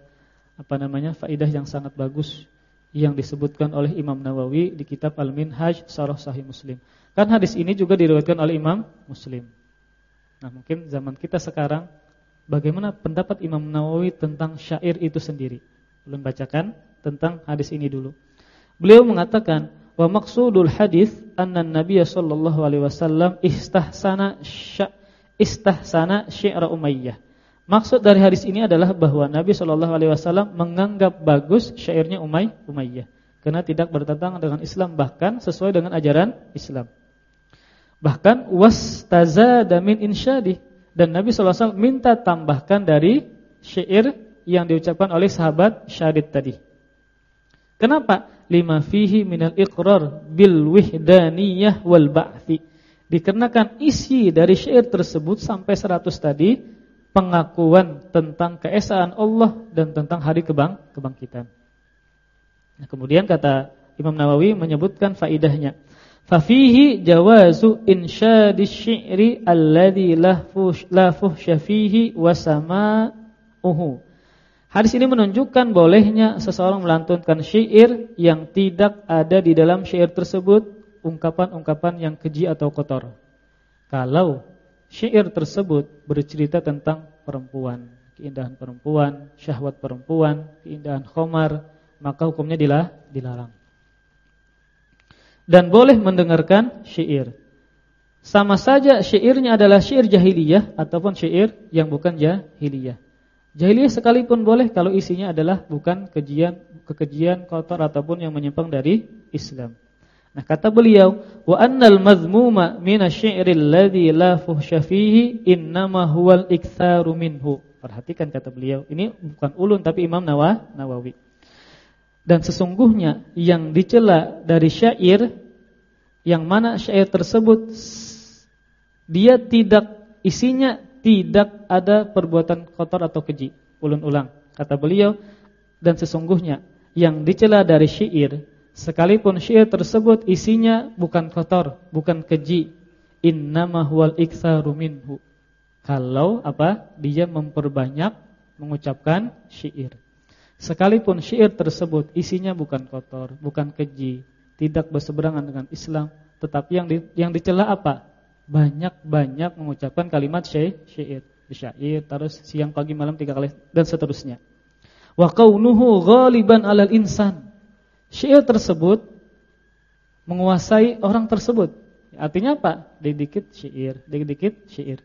apa namanya? faidah yang sangat bagus yang disebutkan oleh Imam Nawawi di kitab Al-Minhaj Sharh Sahih Muslim. Kan hadis ini juga diriwayatkan oleh Imam Muslim. Nah, mungkin zaman kita sekarang bagaimana pendapat Imam Nawawi tentang syair itu sendiri? Belum bacakan tentang hadis ini dulu. Beliau mengatakan Wa maqsudul hadis anna Nabi sallallahu alaihi wasallam istahsana istahsana syi'ra Umayyah. Maksud dari hadis ini adalah bahwa Nabi sallallahu alaihi wasallam menganggap bagus syairnya Umay Umayyah. karena tidak bertentangan dengan Islam bahkan sesuai dengan ajaran Islam. Bahkan wastazada min insyadi dan Nabi SAW minta tambahkan dari syair yang diucapkan oleh sahabat Syadid tadi. Kenapa? Lima fihi minal iqrar bil wihdaniyah wal ba'thi. Dikarenakan isi dari syair tersebut sampai 100 tadi pengakuan tentang keesaan Allah dan tentang hari kebang kebangkitan. Nah, kemudian kata Imam Nawawi menyebutkan faidahnya. Fafihi jawazu insyadi syi'ri alladhi la fuhsya fihi wa sama'uhu. Hadis ini menunjukkan bolehnya seseorang melantunkan syair yang tidak ada di dalam syair tersebut ungkapan-ungkapan yang keji atau kotor. Kalau syair tersebut bercerita tentang perempuan, keindahan perempuan, syahwat perempuan, keindahan khomar, maka hukumnya dilarang dan boleh mendengarkan syair. Sama saja syairnya adalah syair jahiliyah ataupun syair yang bukan jahiliyah. Jahiliyah sekalipun boleh kalau isinya adalah bukan kejian kekejian kotor ataupun yang menyimpang dari Islam. Nah, kata beliau, wa annal mazmuma minasy-syi'ril ladzi la fuhsya fihi innama huwal iktsaru minhu. Perhatikan kata beliau, ini bukan ulun tapi Imam Nawawi. Dan sesungguhnya yang dicela dari syair yang mana syair tersebut dia tidak isinya tidak ada perbuatan kotor atau keji. Ulun ulang kata beliau dan sesungguhnya yang dicela dari syair sekalipun syair tersebut isinya bukan kotor, bukan keji. Innama huwal iktsaru minhu. Kalau apa? Dia memperbanyak mengucapkan syair. Sekalipun syair tersebut isinya bukan kotor, bukan keji, tidak berseberangan dengan Islam, tetapi yang di, yang dicela apa? Banyak-banyak mengucapkan kalimat syair, syair, terus siang pagi malam tiga kali dan seterusnya. Wa kaunuhu ghaliban 'alal insan. Syair tersebut menguasai orang tersebut. Artinya apa? Dikit syair, dikit syair.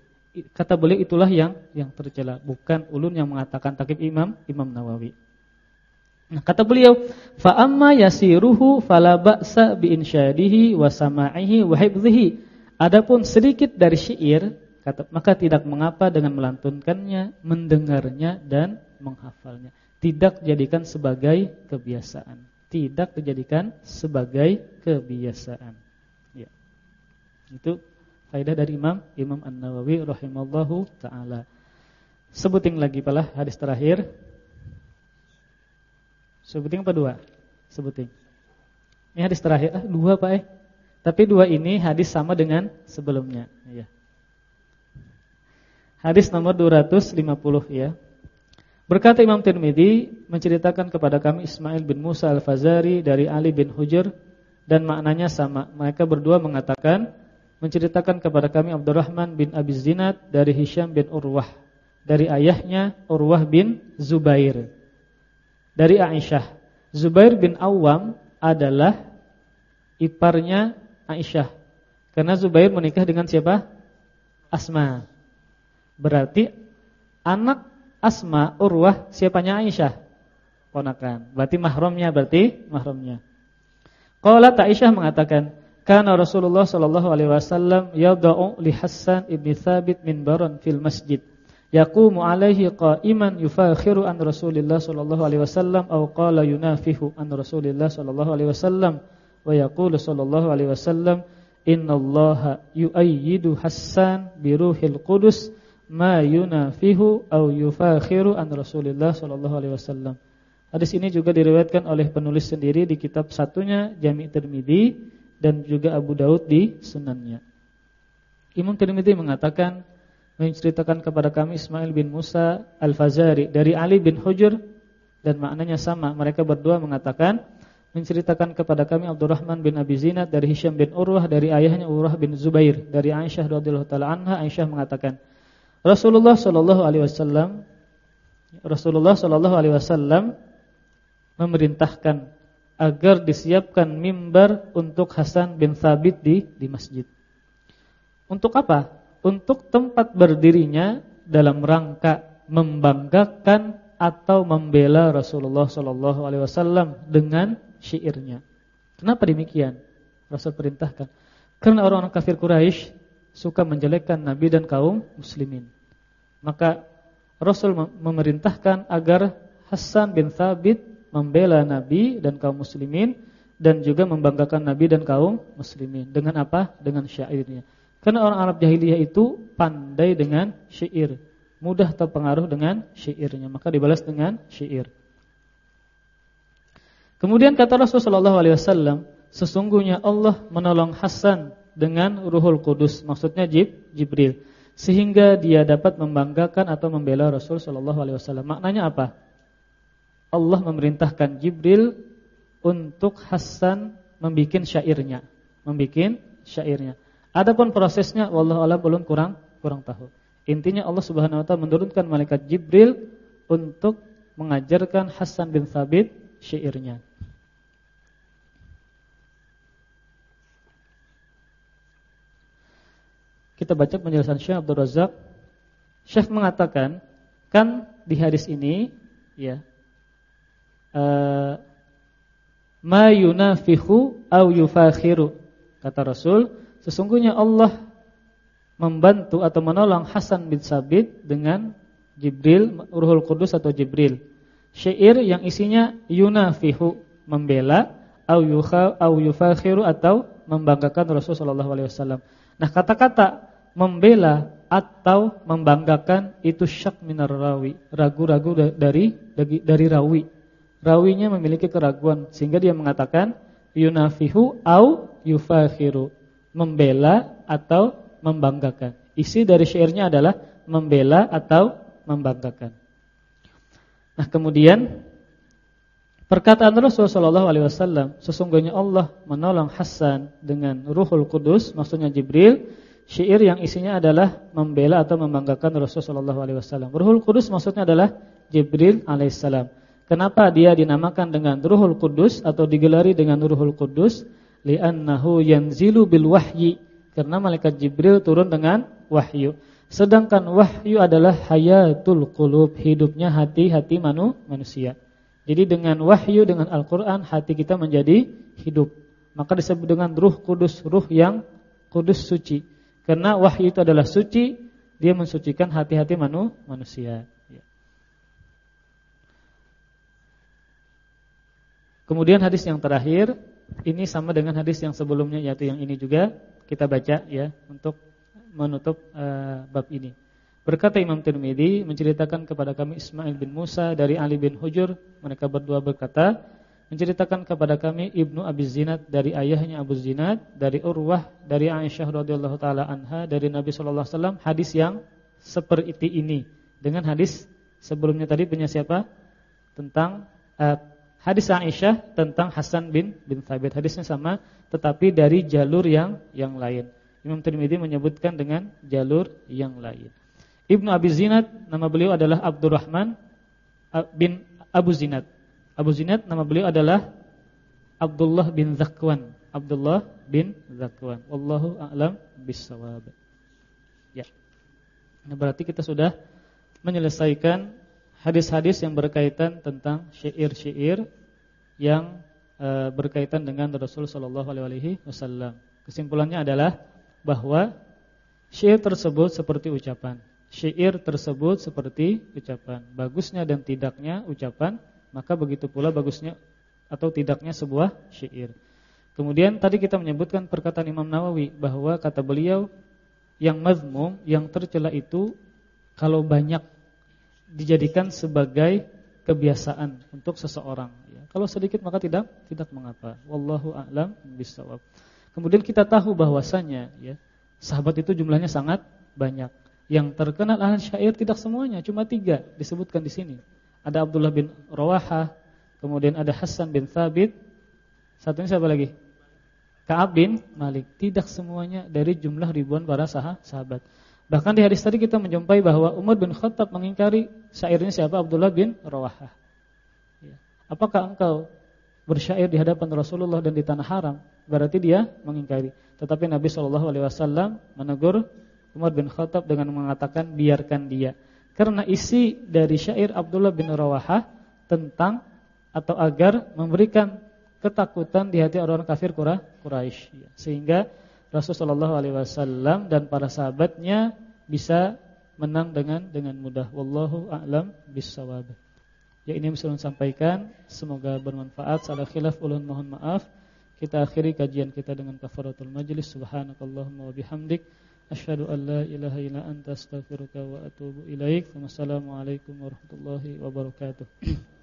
Kata beliau itulah yang yang tercela, bukan ulun yang mengatakan takib Imam Imam Nawawi. Nah, kata beliau, fa amma yasiruhu fala ba'sa bi insyadihi wa sama'ihi wa hifdhihi. Adapun sedikit dari syair, kata maka tidak mengapa dengan melantunkannya, mendengarnya dan menghafalnya. Tidak dijadikan sebagai kebiasaan. Tidak dijadikan sebagai kebiasaan. Ya. Itu faedah dari Imam Imam An-Nawawi rahimallahu taala. Sebutin lagi pala hadis terakhir Sebutin apa dua? Sebutin. Ini hadis terakhir. Ah, dua Pak eh. Tapi dua ini hadis sama dengan sebelumnya. Ya. Hadis nomor 250 ya. Berkata Imam Tirmidzi menceritakan kepada kami Ismail bin Musa Al-Fazari dari Ali bin Hujr dan maknanya sama. Mereka berdua mengatakan menceritakan kepada kami Abdurrahman bin Abi Zinad dari Hisham bin Urwah dari ayahnya Urwah bin Zubair dari Aisyah. Zubair bin Awam adalah iparnya Aisyah. Karena Zubair menikah dengan siapa? Asma. Berarti anak Asma Urwah siapanya Aisyah? Ponakan. Berarti mahramnya berarti mahramnya. Qalat Aisyah mengatakan, "Kana Rasulullah sallallahu alaihi wasallam yad'u li Hasan ibn Thabit minbaran fil masjid." yaqumu alaihi qa'iman yufakhiru an Rasulillah sallallahu alaihi wasallam aw qala yunafihu an Rasulillah sallallahu alaihi wasallam wa yaqulu sallallahu alaihi wasallam innallaha yu'ayyidu Hassan bi ruhil qudus ma yunafihu aw yufakhiru an Rasulillah sallallahu alaihi wasallam Hadis ini juga diriwayatkan oleh penulis sendiri di kitab satunya Jami' Tirmizi dan juga Abu Daud di sunannya. Imam Tirmizi mengatakan menceritakan kepada kami Ismail bin Musa Al-Fazari dari Ali bin Hujr dan maknanya sama. Mereka berdua mengatakan menceritakan kepada kami Abdurrahman bin Abi Zinad dari Hisham bin Urwah dari ayahnya Urwah bin Zubair dari Aisyah radhiyallahu taala anha Aisyah mengatakan Rasulullah sallallahu alaihi wasallam Rasulullah sallallahu alaihi wasallam memerintahkan agar disiapkan mimbar untuk Hasan bin Thabit di di masjid. Untuk apa? untuk tempat berdirinya dalam rangka membanggakan atau membela Rasulullah sallallahu alaihi wasallam dengan syairnya. Kenapa demikian? Rasul perintahkan. Karena orang-orang kafir Quraisy suka menjelekkan Nabi dan kaum muslimin. Maka Rasul memerintahkan agar Hasan bin Thabit membela Nabi dan kaum muslimin dan juga membanggakan Nabi dan kaum muslimin. Dengan apa? Dengan syairnya. Karena orang Arab jahiliyah itu pandai dengan syair, mudah terpengaruh dengan syairnya, maka dibalas dengan syair. Kemudian kata Rasulullah SAW, sesungguhnya Allah menolong Hasan dengan Ruhul Kudus, maksudnya Jib, Jibril, sehingga dia dapat membanggakan atau membela Rasul Shallallahu Alaihi Wasallam. Maknanya apa? Allah memerintahkan Jibril untuk Hasan membuat syairnya, membuat syairnya. Adapun prosesnya, wallahu a'lam belum kurang kurang tahu. Intinya Allah Subhanahu Wa Taala menurunkan malaikat Jibril untuk mengajarkan Hasan bin Thabit syairnya. Kita baca penjelasan Syekh Abdul Razak. Syekh mengatakan, kan di hadis ini ya uh, ma yunafihu au yufakhiru kata Rasul sesungguhnya Allah membantu atau menolong Hasan bin Sabit dengan Jibril Ruhul Kudus atau Jibril syair yang isinya yunafihu membela au yukha au yufakhiru atau membanggakan Rasul sallallahu alaihi wasallam Nah, kata-kata membela atau membanggakan itu syak minar rawi, ragu-ragu dari dari, dari rawi. Rawinya memiliki keraguan sehingga dia mengatakan yunafihu au yufakhiru, membela atau membanggakan. Isi dari syairnya adalah membela atau membanggakan. Nah, kemudian Perkataan Rasulullah SAW, sesungguhnya Allah menolong Hasan dengan Ruhul Kudus, maksudnya Jibril. Syair yang isinya adalah membela atau membanggakan Rasulullah SAW. Ruhul Kudus maksudnya adalah Jibril alaihissalam. Kenapa dia dinamakan dengan Ruhul Kudus atau digelari dengan Ruhul Kudus? Li'annahu yanzilu bil wahyi. Karena malaikat Jibril turun dengan wahyu. Sedangkan wahyu adalah hayatul qulub, hidupnya hati-hati manusia. Jadi dengan wahyu dengan Al-Qur'an hati kita menjadi hidup. Maka disebut dengan ruh kudus, ruh yang kudus suci. Karena wahyu itu adalah suci, dia mensucikan hati-hati manu, manusia. Ya. Kemudian hadis yang terakhir, ini sama dengan hadis yang sebelumnya yaitu yang ini juga kita baca ya untuk menutup uh, bab ini. Berkata Imam Tirmidzi menceritakan kepada kami Ismail bin Musa dari Ali bin Hujur, mereka berdua berkata, menceritakan kepada kami Ibnu Abi Zinad dari ayahnya Abu Zinad, dari Urwah, dari Aisyah radhiyallahu taala anha, dari Nabi sallallahu alaihi wasallam hadis yang seperti ini. Dengan hadis sebelumnya tadi punya siapa? Tentang uh, hadis Aisyah tentang Hasan bin bin Thabit. Hadisnya sama tetapi dari jalur yang yang lain. Imam Tirmidzi menyebutkan dengan jalur yang lain. Ibnu Abi Zinad nama beliau adalah Abdurrahman bin Abu Zinad. Abu Zinad nama beliau adalah Abdullah bin Zakwan. Abdullah bin Zakwan. Wallahu a'lam bissawab. Ya. Nah, berarti kita sudah menyelesaikan hadis-hadis yang berkaitan tentang syair-syair yang e, berkaitan dengan Rasul sallallahu alaihi wasallam. Kesimpulannya adalah bahwa syair tersebut seperti ucapan syair tersebut seperti ucapan. Bagusnya dan tidaknya ucapan, maka begitu pula bagusnya atau tidaknya sebuah syair. Kemudian tadi kita menyebutkan perkataan Imam Nawawi bahwa kata beliau yang mazmum, yang tercela itu kalau banyak dijadikan sebagai kebiasaan untuk seseorang. Ya. Kalau sedikit maka tidak tidak mengapa. Wallahu a'lam bishawab. Kemudian kita tahu bahwasanya ya sahabat itu jumlahnya sangat banyak. Yang terkenal ahli syair tidak semuanya, cuma tiga disebutkan di sini. Ada Abdullah bin Rawaha, kemudian ada Hasan bin Thabit, satunya siapa lagi? Ka'ab bin Malik. Tidak semuanya dari jumlah ribuan para sahabat. Bahkan di hadis tadi kita menjumpai bahwa Umar bin Khattab mengingkari syairnya siapa? Abdullah bin Rawaha. Ya. Apakah engkau bersyair di hadapan Rasulullah dan di tanah haram? Berarti dia mengingkari. Tetapi Nabi SAW menegur Umar bin Khattab dengan mengatakan biarkan dia. Karena isi dari syair Abdullah bin Rawahah tentang atau agar memberikan ketakutan di hati orang kafir Quraisy. Sehingga Rasulullah SAW dan para sahabatnya bisa menang dengan dengan mudah. Wallahu a'lam bissawab. Ya ini yang bisa sampaikan, semoga bermanfaat. Salah khilaf ulun mohon maaf. Kita akhiri kajian kita dengan kafaratul majlis. Subhanakallahumma wa bihamdik an la ilaha illa anta astaghfiruka wa atubu ilaik. Wassalamualaikum warahmatullahi wabarakatuh.